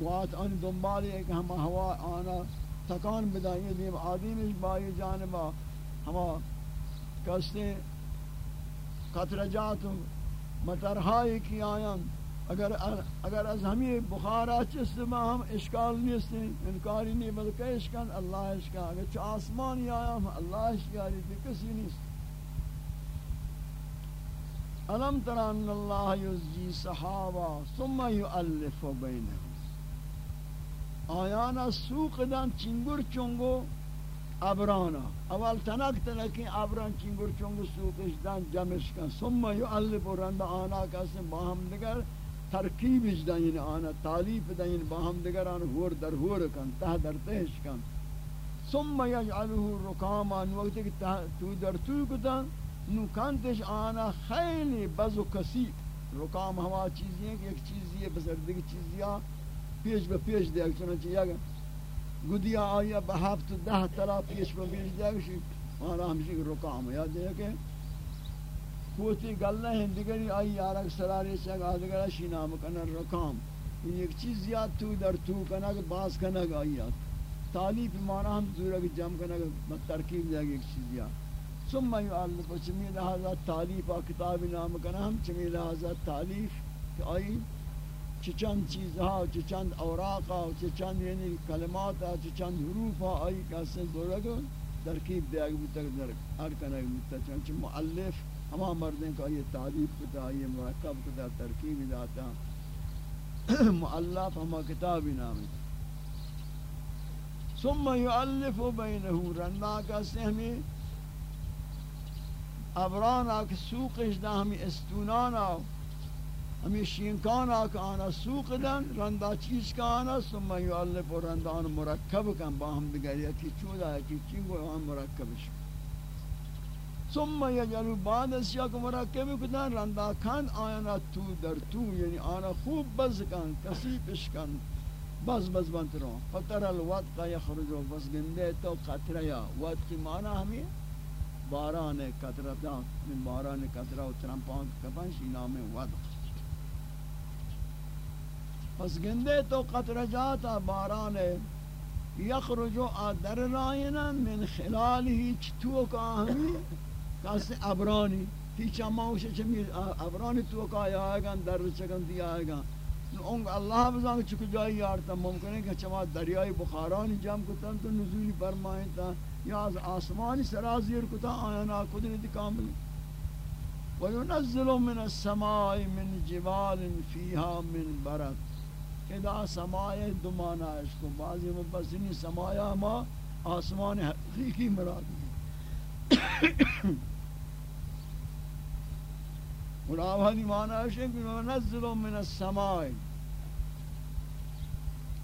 گوات ان دنبال ایک ہم ہوا آنا تکان بدائیں، دیم آدمیش بائی جانبا. ہما کستے قطرجات مطرہائی کی آیاں اگر اگر از ہمیں بخارا چست ما ہم اشکال نہیں انکاری نہیں، بلکہ اشکال اللہ اشکال۔ اگر چا آسمان آیا ہم اللہ اشکالی تھی کسی نہیں علم تران اللہ یزجی صحابہ ثم یؤلف بینہم۔ آیانا سوق دن چنگر چنگو ابرانا اول تنک تنکی ابران چنگر چنگو سوقش دن جمعش کن ثم یعلب رند آنا کسی با هم دگر ترکیبش دن یعنی آنا تعلیف دن یعنی با هم دگر آن هور در هور کن ته در تهش کن ثم یجعله رکاما وقتی که تو در تو کتن نو آنا خیلی بز و کسی رکام ہوا چیزی ہیں کہ ایک چیزی ہے بزردگی چیزی ہے پیش به پیش دیگ چنانچہ یک گدیا آیا به هفت ده طلا پیش به پیش دیگ شی مانا جی ہمشی رکام یاد ہے کہ کوتی گلنہ ہیں دیگری آئی یارک سراری چک آدھگرہ شی نام کنر رکام ایک چیز زیاد تو در تو کنگ، باز کنگ آئی تعلیف مانا ہم زورک جم کنگ ترکیب دیگ ایک چیز زیاد ثم یعلق چمی لہذا تعلیف کتاب نام کنا ہم چمی لہذا تعلیف کہ آئی۔ چه چند چیزها، چه چند اوراقا، چه چند یعنی کلماتا، چه چند حروفا آئی کسی دورگو ترکیب دیا بودتا در ہر کنگ بودتا چنانچہ مؤلف ہما مردیں کہ یہ تعریف کتا یہ مرکب کتا ترکیب داتا مؤلف ہما کتابی نامی ثم یؤلف بینہو رندا کسی ہمیں ابرانا کہ سوقش دا ہمیں استونانا. ہمیں شینکان آکا آنا سوق دن، رندہ چیز کا آنا سمہ یعلف و رندہ آنا مرکب کن، با ہم دگر یکی چودا، یکی چنگو آنا مرکبش سمہ یجلو بعد اس یک مرکب کن رندہ کن آنا تو در تو یعنی آنا خوب بز کن کسیپش کن. بز بز بنت رو. فتر الوقت کا یخرجو بس گندے تو قطرہ یا. وقت کی معنی ہمیں؟ باران قطرہ، دا، من باران قطرہ و ترمپان کپنش نام وقت. پس گندے تو قطر جاتا باران یخرجو آدر رائنا من خلال ہی چتو کا ہمی کسی ابرانی تی چماوش چمی ابرانی تو کا آئے گا در چکن دی آئے گا اونگ اللہ بزانگ چکو جائی یارتا ممکن ہے کہ چما دریائی بخارانی جم کتا تو نزولی فرمائیں تا. یا از آسمانی سرازیر کتا آیانا قدرت کامل. وَيُنَزِّلُ مِنَ السَّمَاءِ مِنْ جِبَالٍ فِيهَا مِنْ بَرَدٍ. ادا سمائے دمانا اس کو۔ بعضی مبسنی سمایا ما آسمان حقیقی مراد ہے۔ اور آوہدی معنی ہے کہ نزل من السماء۔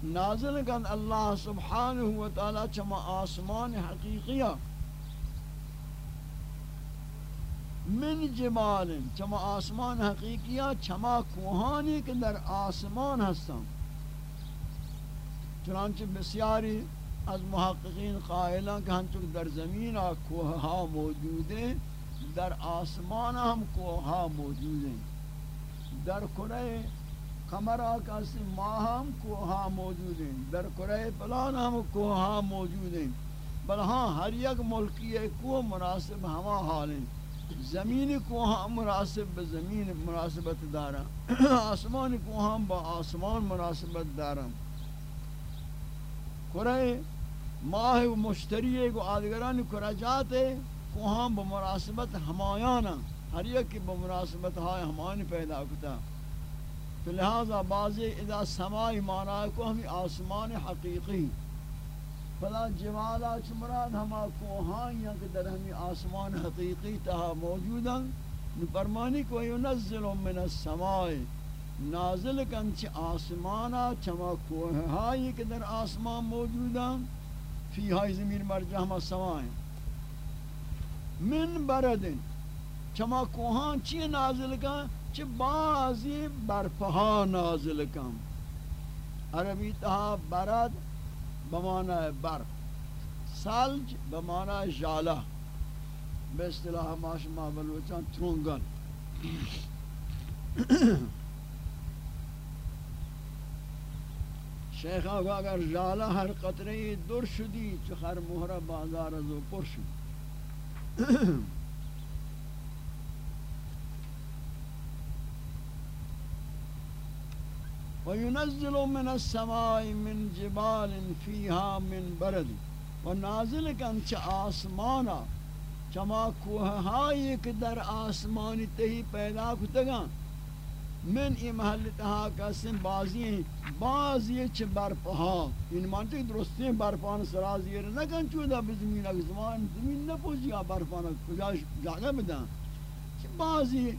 نازل کن اللہ سبحانہ وتعالی چما آسمان حقیقیہ۔ من جبال چما آسمان حقیقیہ، چما کوہانی کے در آسمان ہستان چنانچہ بسیاری از محققین قائلان کہ ہم چک در زمین کوہا موجود ہیں، در آسمان ہم کوہا موجود ہیں۔ در کرے قمر آکاسی ماہ ہم کوہا موجود ہیں۔ در کرے پلان ہم کوہا موجود ہیں۔ بل ہاں ہر یک ملکی کو مناسب ہما حال ہیں۔ زمین کوہا مناسب بزمین مناسبت دارا۔ <clears throat> آسمان کوہا با آسمان مناسبت دارا۔ کرے ماہ و مشتری کو آدگران کراجات کوہاں بمناسبت ہمایانا، ہر یک کی بمناسبت ہائے ہمانی پیدا کتا۔ تو لہذا بعضی اذا سمائی مانا کو ہمیں آسمان حقیقی۔ فلا جوالا چمراد ہما کوہاں یا کہ در ہمیں آسمان حقیقی تہا موجودا نپرمانی کو ینزل من السمائی۔ نازل کن چھ آسمانا چما کوہ ہائی کہ در آسمان موجودا فی ہائی زمین مرجع ہما سوائیں من بردن، چما کوہان چی نازل کن؟ چھ بعضی برفہا نازل کن. عربی تہا برد بمانا برف سلج بمانا جالا بے اصطلاح ماشما بلوچان ترونگن <clears throat> شیخا کو اگر جالا ہر قطرے در شدی چخر مہر بازار از ازو پر شد۔ <clears throat> وينزل من السماء من جبال فيها من برد۔ ونازل كان چ آسمانا، چما کوہ ہائی در آسمانی تہی پیدا کتگا من ای محل تہا کسن بازی ہیں، بازی چھ برپہا ان یعنی مانتے درستی برپان سرازیر نکن چودا بزمین اک زمان زمین نپوچی گا ہاں برپان کجا جاگہ بدن؟ چھ بازی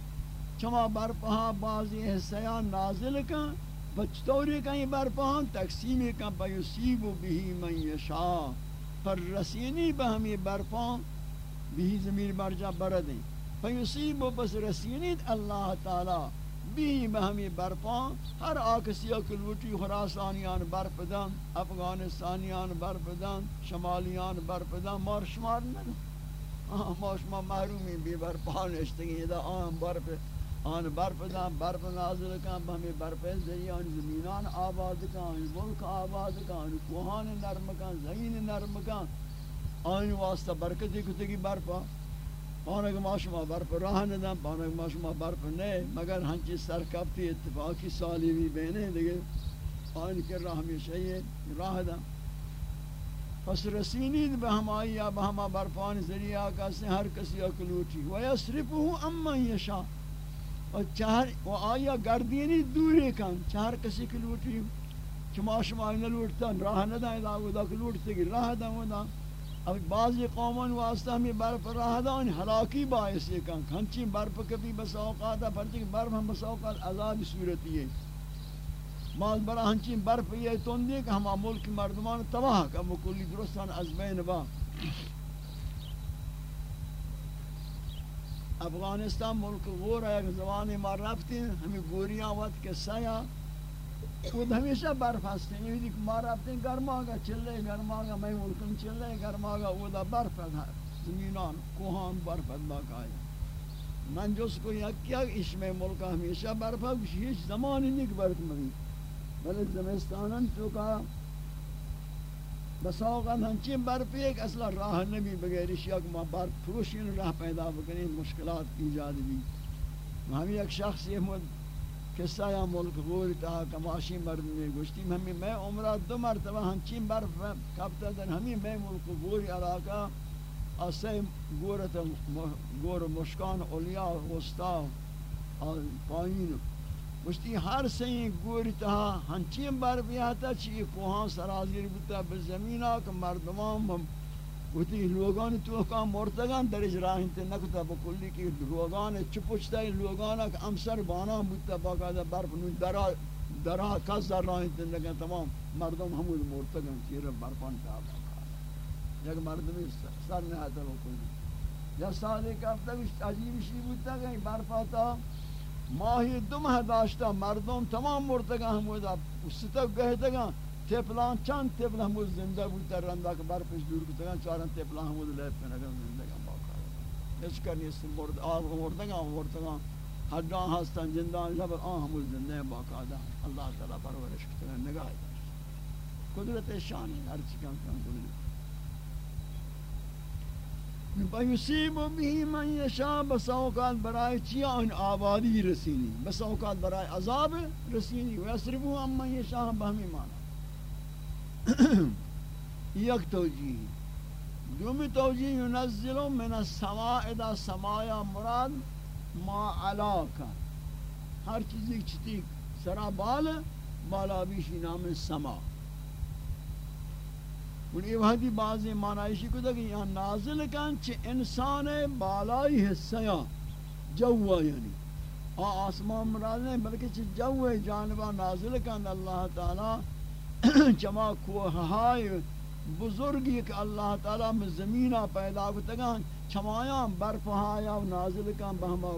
چما برپہا بازی حصیان ہاں، نازل کن۔ بچطوری کہیں برپان تقسیمی کن۔ پیسیب ہاں، بھی من یشا پر رسینی بہمی برپان بھی زمین برجا بردیں فیصیب و پس رسینید اللہ تعالی۔ بھی بہمی برپان ہر آکسی کلوٹی خراسانیان برپدن افغانستانیان برپدن شمالیان برپدن مار شمار نگو ما شما محرومی بھی برپان اشتگی دا آن برپ آن برپدان برپ نازل کن بہمی برپ ذریعہ آن زمینان آباد کن آن ملک آباد کن آن کوہان نرم کن زمین نرم کن آن واسطہ برکتی کتگی برپا پانک ما شما برپ راہ ندن پانک ما شما برپ نہیں مگر ہنچی سرکبتی اتفاقی سالی بھی بینے دیگے آن کے راہ میں شئی راہ دن پس رسینید بہم آئیا بہما برپان ذریعہ کسی ہر کسی اکلوٹی ویسرفہو امن یشا. و چہر و آیا گردینی دوری کن. چہر کسی کلوٹی چما شما نلوٹتا راہ ندن ادا ودا کلوٹتے گی راہ دن ودا اب بعضی قومن واسطہ ہمیں برف راہ دان ہلاکی باعث یہ کن کھنچی برف کبھی بس اوقات پرچہ برف ہم بس اوقات عذاب صورتی ہے۔ مال برا ہنچی برف یہ توندی کہ ہما ملک مردمان تباہ کا مکلی درستان از بین با۔ افغانستان ملک غور ہے کہ زمانے مار رفتی ہمیں گوریاں وقت کے سایہ خود ہمیشہ برف ہستے ہیں۔ یہ دیکھ مارا اپنے گرما گا چلے گرما گا میں ملکم چلے گرما گا وہ دا برف ہے زمینان، کوہان، برف ہے باقایا من جس کو یا کیا، اس میں ملکہ ہمیشہ برف ہے، کچھ ہیچ زمانی نہیں برف مگی بلے زمستانن تو کا بساوقا ہنچی برف ایک اصلا راہ نبی بغیر اشیاء کہ ما برف فروشین راہ پیدا بکنی، مشکلات ایجاد بھی۔ ہم ایک شخص یہ مد قصہ یا ملک غور تا کماشی مرد میں گوشتی ہمیں میں عمرہ دو مرتبہ ہنچین برف کبتا در ہمیں میں ملک غور علاقہ اسے گورت گور مشکان اولیاء وسطا پائین گوشتی ہر سین گور تا ہنچین برف یا تا چی کوہاں سرازیر بتا بزمینہ کہ مردمان وتی لوگان تو کا مرتگان در اجراہن تے نکتا بکلی کی لوگان چپچتا ہے لوگان کہ امسر بانا بوتا باقاعدہ برف نو درا درا کس در راہن تے نکتا تمام مردم ہمود مرتگان چیر برفان تا باقاعدہ یک مردمی سر نہ آتا بکلی یا سالے کا اب تک عجیب شی بوتا کہ برف آتا ماہی دو ماہ مردم تمام مرتگان ہمود اس تک گہتے گا تپلان چند تپل ہمود زندہ بودتا رندہ کے بار پیش دور کتا گا چارن تپلان ہمود لیپ میں نگا زندہ گا باقا ہے کرنی اس مرد آب مردگا مردگا حدان ہستان جندان جب آن ہمود زندہ باقا دا اللہ تعالیٰ پرورش کتا گا نگاہ دا قدرت شان ہے ہر چکم کم قدرت فیصیب به من یشا بس اوقات برای چیا ان آبادی رسینی بس اوقات برای عذاب رسینی و یسربو ام من یشا بہمی مانا یک توجیه دومی توجیه ينزل من السماء دا سمایا مراد ما علاکا ہر چیزی چتی سرا بال بالا بیشی نام سما اور یہ وحدی بعضی معنیشی کو کہ یہاں نازل کن چھ انسان بالائی حصہ جو یعنی آسمان مراد نہیں بلکہ چھ جو جانبہ نازل کن اللہ تعالی <coughs> چما کوہائی بزرگی کہ اللہ تعالی میں زمینہ پیدا کو کتگان چمایاں برفہایا و نازل کن بہما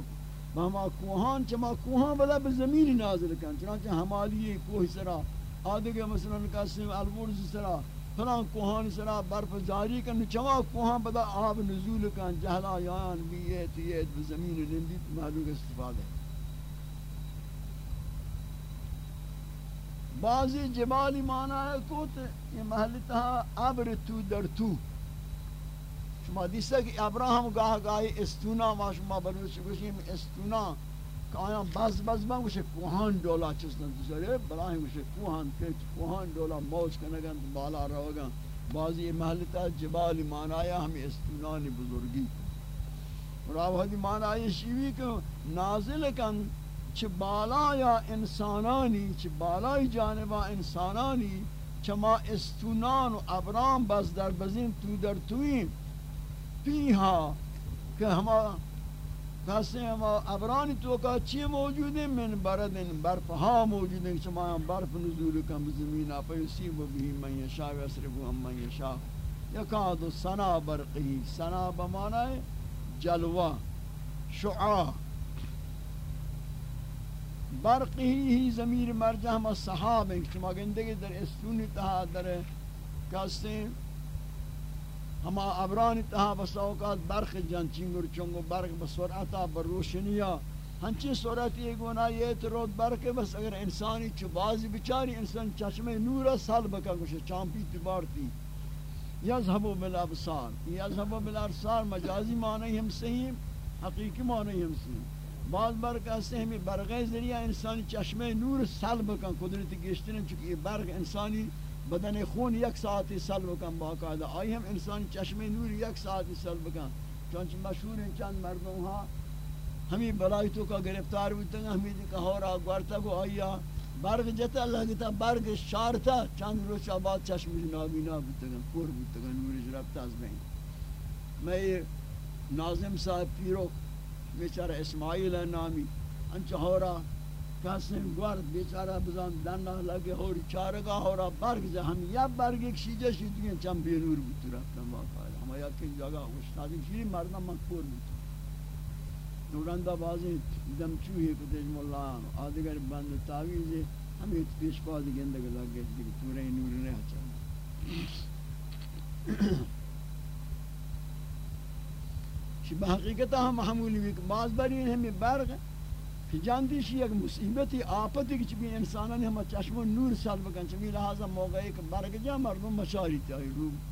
بہما کوہان چما کوہان بلا بزمین نازل کن چنانچہ ہمالی کوہ سرا آدھگے مثلا قسم البرز سرا فلان کوہان سرا برف جاری کن چما کوہان بلا آب نزول کن جہلا یان بیت یت بزمین نندیت محلوک استفادہ بعضی جبالی مانا ہے کو یہ محل تہا عبر تو در تو۔ شما دیسا کہ ابراہم گاہ گاہی استونا، ما شما بروش گوشیم استونا کہ آیا بز بز بز گوشے کوہان ڈولا چسنا دوسرے بلاہی گوشے کوہان کچ کوہان ڈولا موج کنگن، بالا روگا۔ بعضی محل تہا جبالی مانا ہے ہمیں استونانی بزرگی۔ اور آوہدی مانا ہے شیوی کہ نازل کن چھ بالا یا انسانانی چھ بالای جانبا انسانانی چما استونان و ابرام بس در بزین تو در تویم پیہا کہ ہما کہتے ہیں ابرانی تو کا چی موجود ہیں؟ من بردن برف ہا موجود ہیں چما برف نزول کم زمین آپ یسیب بھی من یشا و یسرف ہم من یشا یکاد سنا برقی سنا بمانا ہے جلوہ برقی ہی ضمیر مرجع ہم صحاب ہیں، شما گندگی در استونی تہا در کہتے ہیں۔ ہما ابران تہا بساوکات برق جان چنگر چنگو برق بسرعتا بر ہنچی صورتی ایک گونا یہ ترود برق بس اگر انسانی چو بازی بچاری، انسان چشم نورا سال بکا کچھ چامپی تبارتی یذہبو بالابصار۔ یذہبو بالابصار، مجازی معنی ہم صحیح حقیقی معنی ہم صحیح بعض بار کہتے ہیں ہمیں برغ ذریعہ انسانی چشمہ نور سلب کن قدرت گشتن چونکہ یہ برغ انسانی بدن خون یک ساعتی سلب کن باقاعدہ آئی ہم انسانی چشمہ نور یک ساعتی سلب کن چونچہ مشہور ہیں چند مردوں ہاں ہمیں بلائی تو کا گرفتار ہوتا ہے ہمیں دیکھا ہو رہا گوارتا کو آئیا برگ جتا اللہ کتا برگ شارتا چند روچ آباد چشم نابینا بودتا گا پور نوری رفتا از بین. میں ناظم صاحب پیرو بیچارہ اسماعیل نامی انچہ ہورا کسن گورد بیچارہ بزان دنہ لگے ہوری چارگا ہورا برگ جا، ہم یا برگ ایک شیجہ شیدگی چم بیرور بودتا رفتن واقعا۔ ہم یا کن جگہ خوشتازی شیری مردم مکپور بودتا نورندہ بازی دم چوہی کو تجم آدھگر بند تاویزی ہم ایت پیش پازی گندگ لگے، دیکھ تورے نور رہا چاہتا۔ کہ بحقیقت ہم محمولی بھی کہ بعض بری ہمیں برغ کہ جاندی شی ایک مصیبتی آپتی کہ چبی انسانانی ہم چشم و نور سال بکن چبی لہذا موقعی کہ برغ جا مردم مچاری تاہی روگ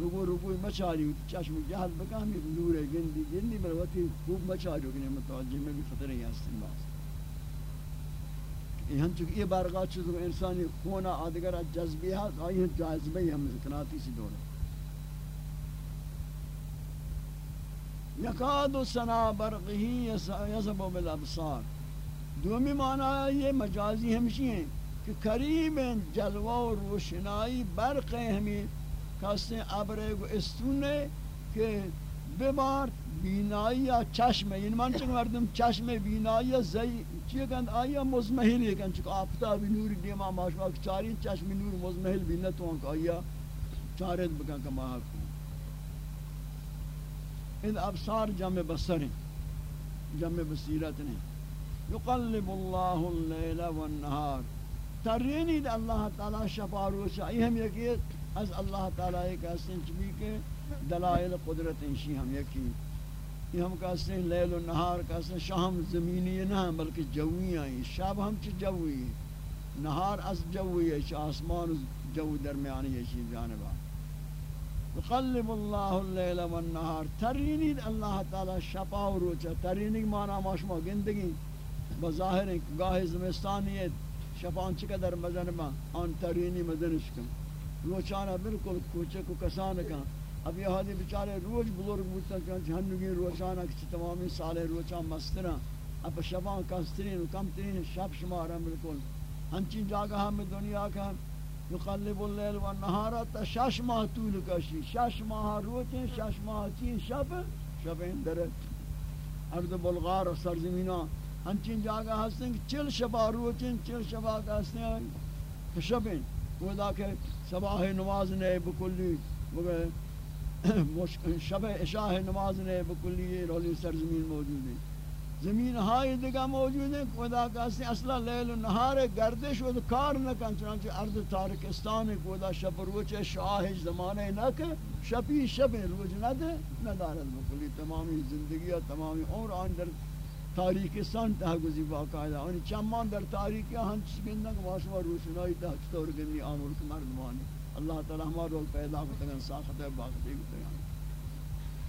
رگو رگو مچاری ہوتی، چشم و جہد بکن، ہمیں نور گندی گندی بروتی خوب مچاری ہوگی متوجہ میں بھی خطر ہی ہستن باز۔ یہ ہم چکہ یہ برغا چیز انسانی خونا آدگر جذبی ہے آئی ہیں جذبی ہم ذکناتی سی دولت یکاد و سنا برقی یزب بالابصار. دومی معنی یہ مجازی ہمشی ہیں کہ قریب جلوہ و روشنائی برق ہمیں کہتے ابرے کو استونے کہ ببار بینائی یا چشم این یعنی من چنگ مردم چشم بینائی یا زی چیئے کہند آیا مزمحل ہے کہند چکہ آفتاب نور دیما ماشوا چاری چشم نور مزمحل بھی نہ تو آیا چارت بکن کہ ماہ کو ان ابصار جمع بصر جمع بصیرت نے یقلب اللہ اللیل والنہار۔ ترینی اللہ تعالی شفا روچ ای ہم یکی از اللہ تعالی ایک حسن چبی کے دلائل قدرت انشی ہم یکی۔ یہ ہم کہتے ہیں لیل و نہار کہتے ہیں شام زمینی نہ بلکہ جوی آئی شب ہم چھ جوی نہار از جوی ہے آسمان جو درمیانی ہے چیز جانبا۔ يقلب الله الليل والنهار ترینی اللہ تعالی شفا و روچا ترینی معنی ما شما گندگی. بظاہر ہے گاہ زمستانیت شفان چقدر مزن ما. آن ترینی مزنش کن روچانا بالکل کوچے کو کسان کن اب یہ حدی بچارے روز بزرگ بودتا چونچہ ہنگی روچانا کچھ تمامی سال روچان مسترا اب شفان کسترین و کمترین شب شمارا بالکل. ہنچین جاگہ ہم دنیا کا یقلب اللیل و النهار تا شش ماه طول کشی شش ماه روچ شش ماه چین، شب شب این در ارض بلغار و سرزمینا ہنچین جاگہ ہستیں کہ چل شبا روچن چل شبا کا ہستیں کہ شب این. ودا کہ صباح نماز نے بکلی. <coughs> شب عشاء نماز نے بکلی. رولی سرزمین موجود ہے. زمین ہائی دیگا موجود ہیں خدا کہتے ہیں اصلا لیل و نہار گردش و کار نہ کن چنانچہ ارض تارکستان خدا شب روچ شاہج زمانے نہ شبی شب روچ نہ دے نہ بکلی تمامی زندگی و تمامی عمر آن در تاریکی سان تہ گزی باقاعدہ ان چمان در تاریکی ہن چگندہ کہ واسوا روشنائی تہ چطور گنی آمر کے مردمانی. اللہ تعالی ہمارا رول پیدا کرتے ہیں ساخت ہے باقی کرتے ہیں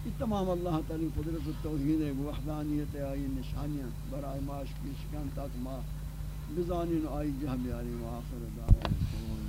یہ تمام اللہ تعالی قدرت و توحید ہے وحدانیت ہے آئی نشانیاں برائے معاش کی شکن تک ما بزانین آئی جہاں آلی و آخر دعوان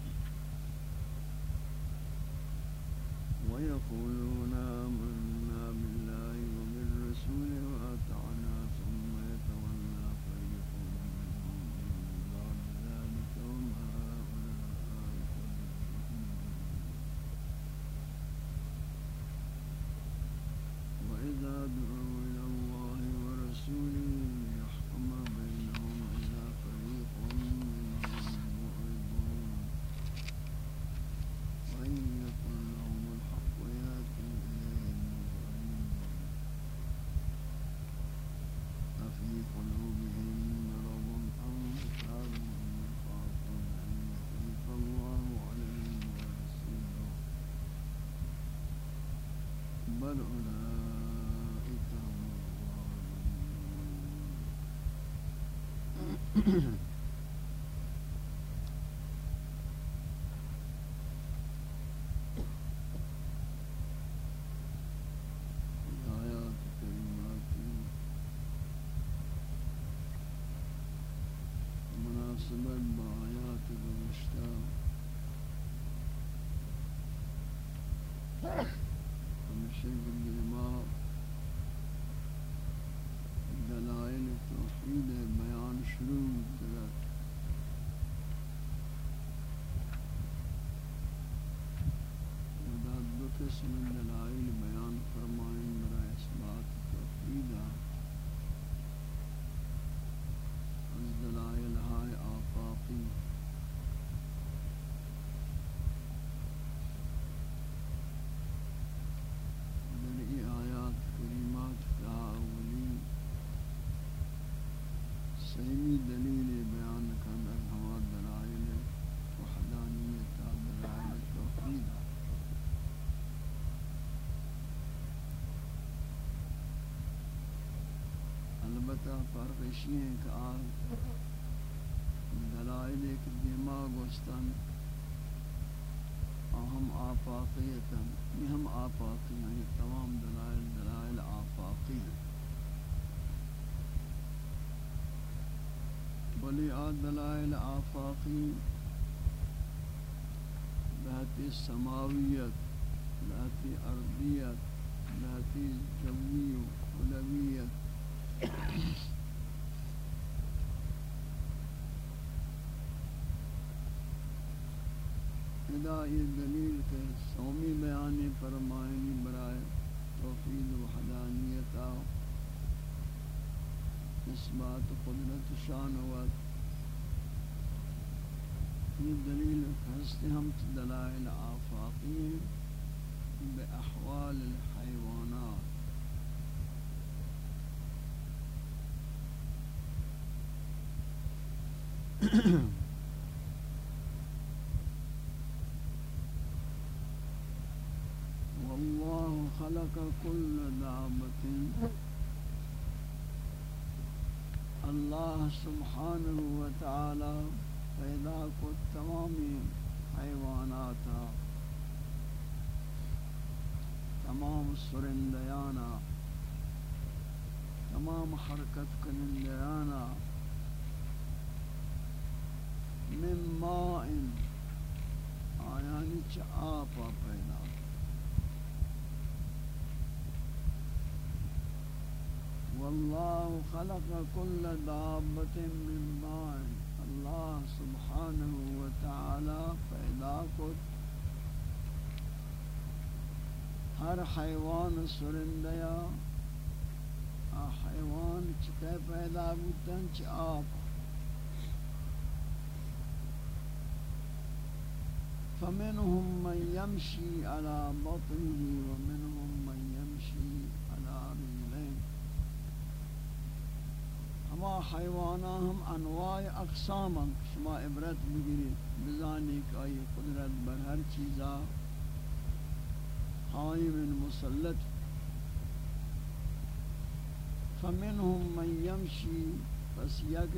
بل أولئك هم بیان فرقشی ہیں کہ آگ دلائل ایک دماغ گوستن ہم آفاقیتا یہ ہم آفاقی ہیں، یہ تمام دلائل دلائل آفاقی ہیں۔ بلی دلائل آفاقی بہتی سماویت بہتی ارضیت بہتی جوی و علویت یہ دلیل کے سومی بیانی فرمائنی برائے توفید و حدانیتا نسبات قدرت شان وقت یہ دلیل ہستے ہم دلائل آفاقی بے احوال الحیوانات <coughs> والله خلق كل دابة اللہ سبحانہ وتعالی پیدا کو تمامی حیوانات تمام سرندیانا تمام حرکت کنندیانا من مائن آیانی چا آپا پیدا. والله خلق كل دابة من ماء. الله سبحانه وتعالى پیدا کو ہر حیوان سرندیا حیوان چکے پیدا بودن چ فمنهم من يمشي على بطنه ومنهم ہما حیوانا ہم انواع اقسام شما عبرت بگیری بزانی کا یہ قدرت بر ہر چیزا۔ حائم مسلط۔ فمنهم من يمشي پس یک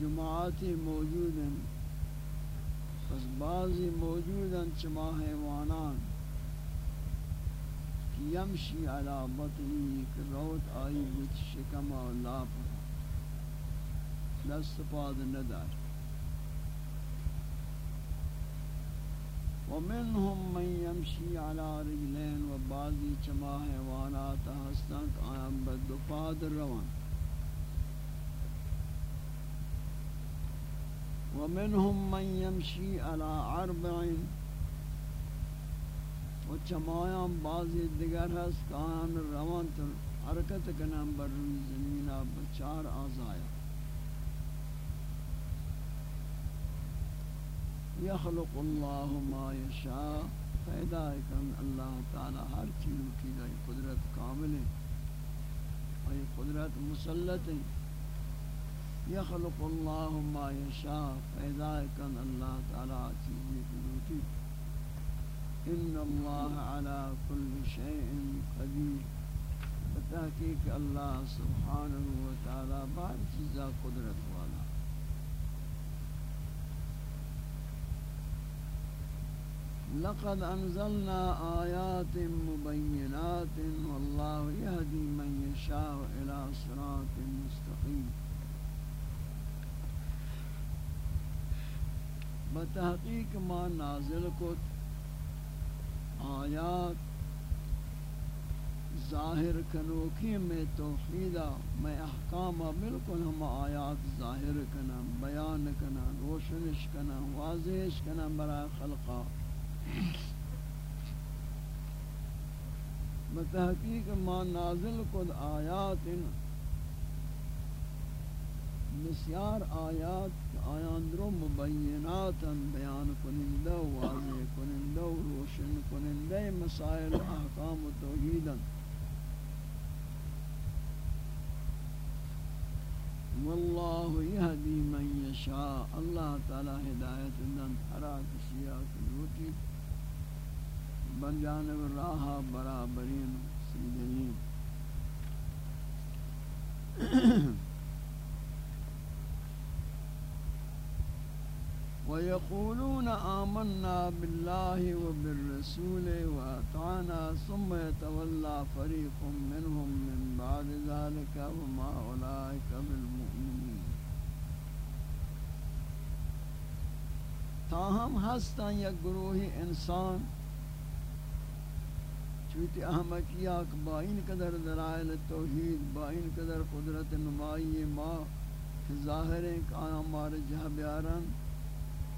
جماعت موجود ہیں پس بعضی موجوداً چما حیوانان۔ یمشی علی بطنی کہ روت آئی بود شکم و لاپ دست پاد ندار۔ ومنهم من يمشي على رجلين وبعضی چما حیوانات ہستن کہ آیاں بد پاد روان۔ ومنهم من يمشي على اربع وچمایان بعضی دیگر هست که آن روان تر حرکت کنن بر روی زمین بچار آزایا۔ یخلق الله ما یشاء، پیدا کن اللہ تعالی ہر چیز کی قدرت کامل ہے۔ اور یہ قدرت مسلط ہے۔ يخلق الله ما يشاء فإذا كان الله تعالى چیزی ان الله على كل شيء قدير بتحقیق اللہ سبحانه وتعالى بعد چیزا قدرت والا۔ لقد انزلنا آيات مبينات والله يهدي من يشاء إلى صراط مستقيم۔ بتحقیق ما نازل کو آیات ظاہر کنوکی میں توحیدہ، میں احکام بالکل ہم آیات ظاہر کنا بیان کنا روشنش کنا واضحش کنا برای خلقا بتحقیق ما نازل کو آیات بسیار آیات آیان درو مبینات بیان کنندہ واضح کنندہ روشن کنندہ مسائل احکام و توحید واللہ یهدی من یشاء، اللہ تعالی ہدایت دن ہرا کسیات روٹی بن جانب راہ برابرین، سیدھین۔ ويقولون آمنا بالله وبالرسول وأطعنا ثم يتولى فريق منهم من بعد ذلك وما أولئك بالمؤمنين تاہم ہستان یک گروہ انسان چوتی احمقیات با این قدر دلائل توحید، با این قدر قدرت نمائی ما ظاہر ہیں کہ آیا ہمارے جہاں بیارن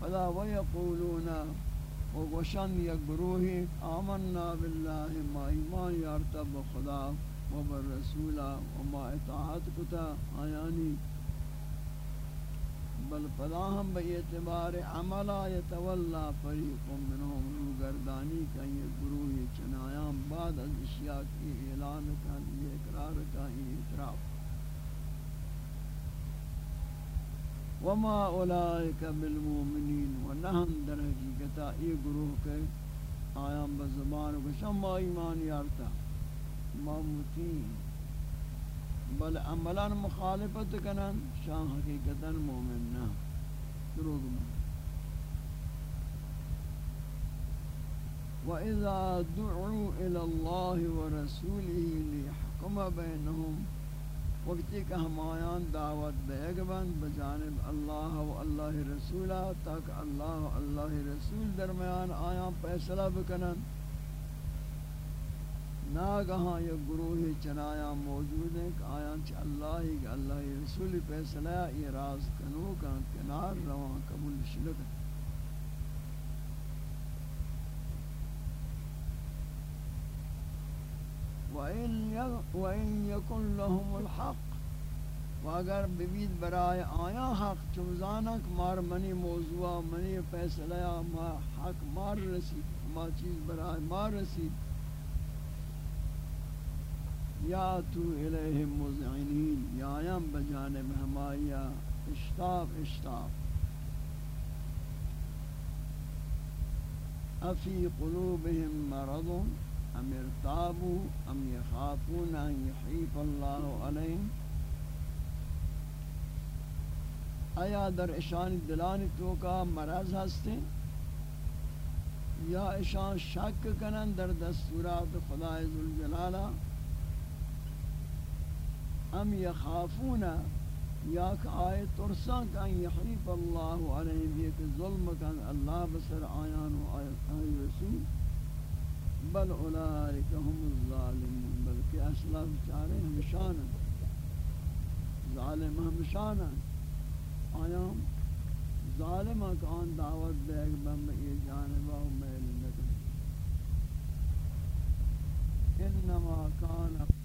فلا ويقولون وغشان يقروه آمنا بالله ما ایمان یارتا بخدا و بالرسول وما اطاعت کتا. آیانی، بل فلا ہم بی اعتبار عملا يتولا فریق منهم رو گردانی کا یہ گروہ چنایان بعد از اشیاء کی اعلان کا، یہ اقرار کا، یہ اعتراف وما اولئک بالمؤمنین ونہم در حقیقتا ای گروہ کے آیام بزبان کو شما ایمان یارتا مامتین بل عملا مخالفت کنن، شان حقیقتا مومن نہ دروغ میں وَإِذَا دُعُوا إِلَى اللَّهِ وَرَسُولِهِ لِيَحْكُمَ بَيْنَهُمْ وقتی کہ ہم آیان دعوت بیگ بند بجانب اللہ و اللہ رسولہ تاک اللہ و اللہ رسول درمیان آیان پیسلہ بکنن۔ ناگہاں یہ گروہ چنایا موجود ہیں کہ آیان چھ اللہ ہی، کہ اللہ رسول پیسلہ یہ راز کنو کن، کنار روان، قبول شلکن وَإِن يَكُن لَهُمُ الْحَقِّ۔ و اگر ببید برای آیا حق چمزانک مار منی موضوع، منی فیصلہ، ما حق مار رسید، ما چیز برای مار رسید۔ یا تو الیہم مزعنین یا یم بجانب ہمایا اشتاب اشتاب افی قلوبهم مرضون ام ارتابوا ام يخافون ان يحيف الله عليهم؟ آیا در اشان دلان تو کا مرض ہستے یا اشان شک کنن در دستورات خدا ذوالجلالہ ام یخافون یا کہ آئے ترسان کن یحیف اللہ علیہم یہ کہ ظلم کن اللہ بسر آیان و آیت رسول؟ بل اولئک هم الظالمون، بلکہ اصلا بیچارے ہمشان ہیں۔ ظالم ہمشان ہیں۔ آیا ظالم آن دعوت دے بم یہ جانب و میل نکن انما کان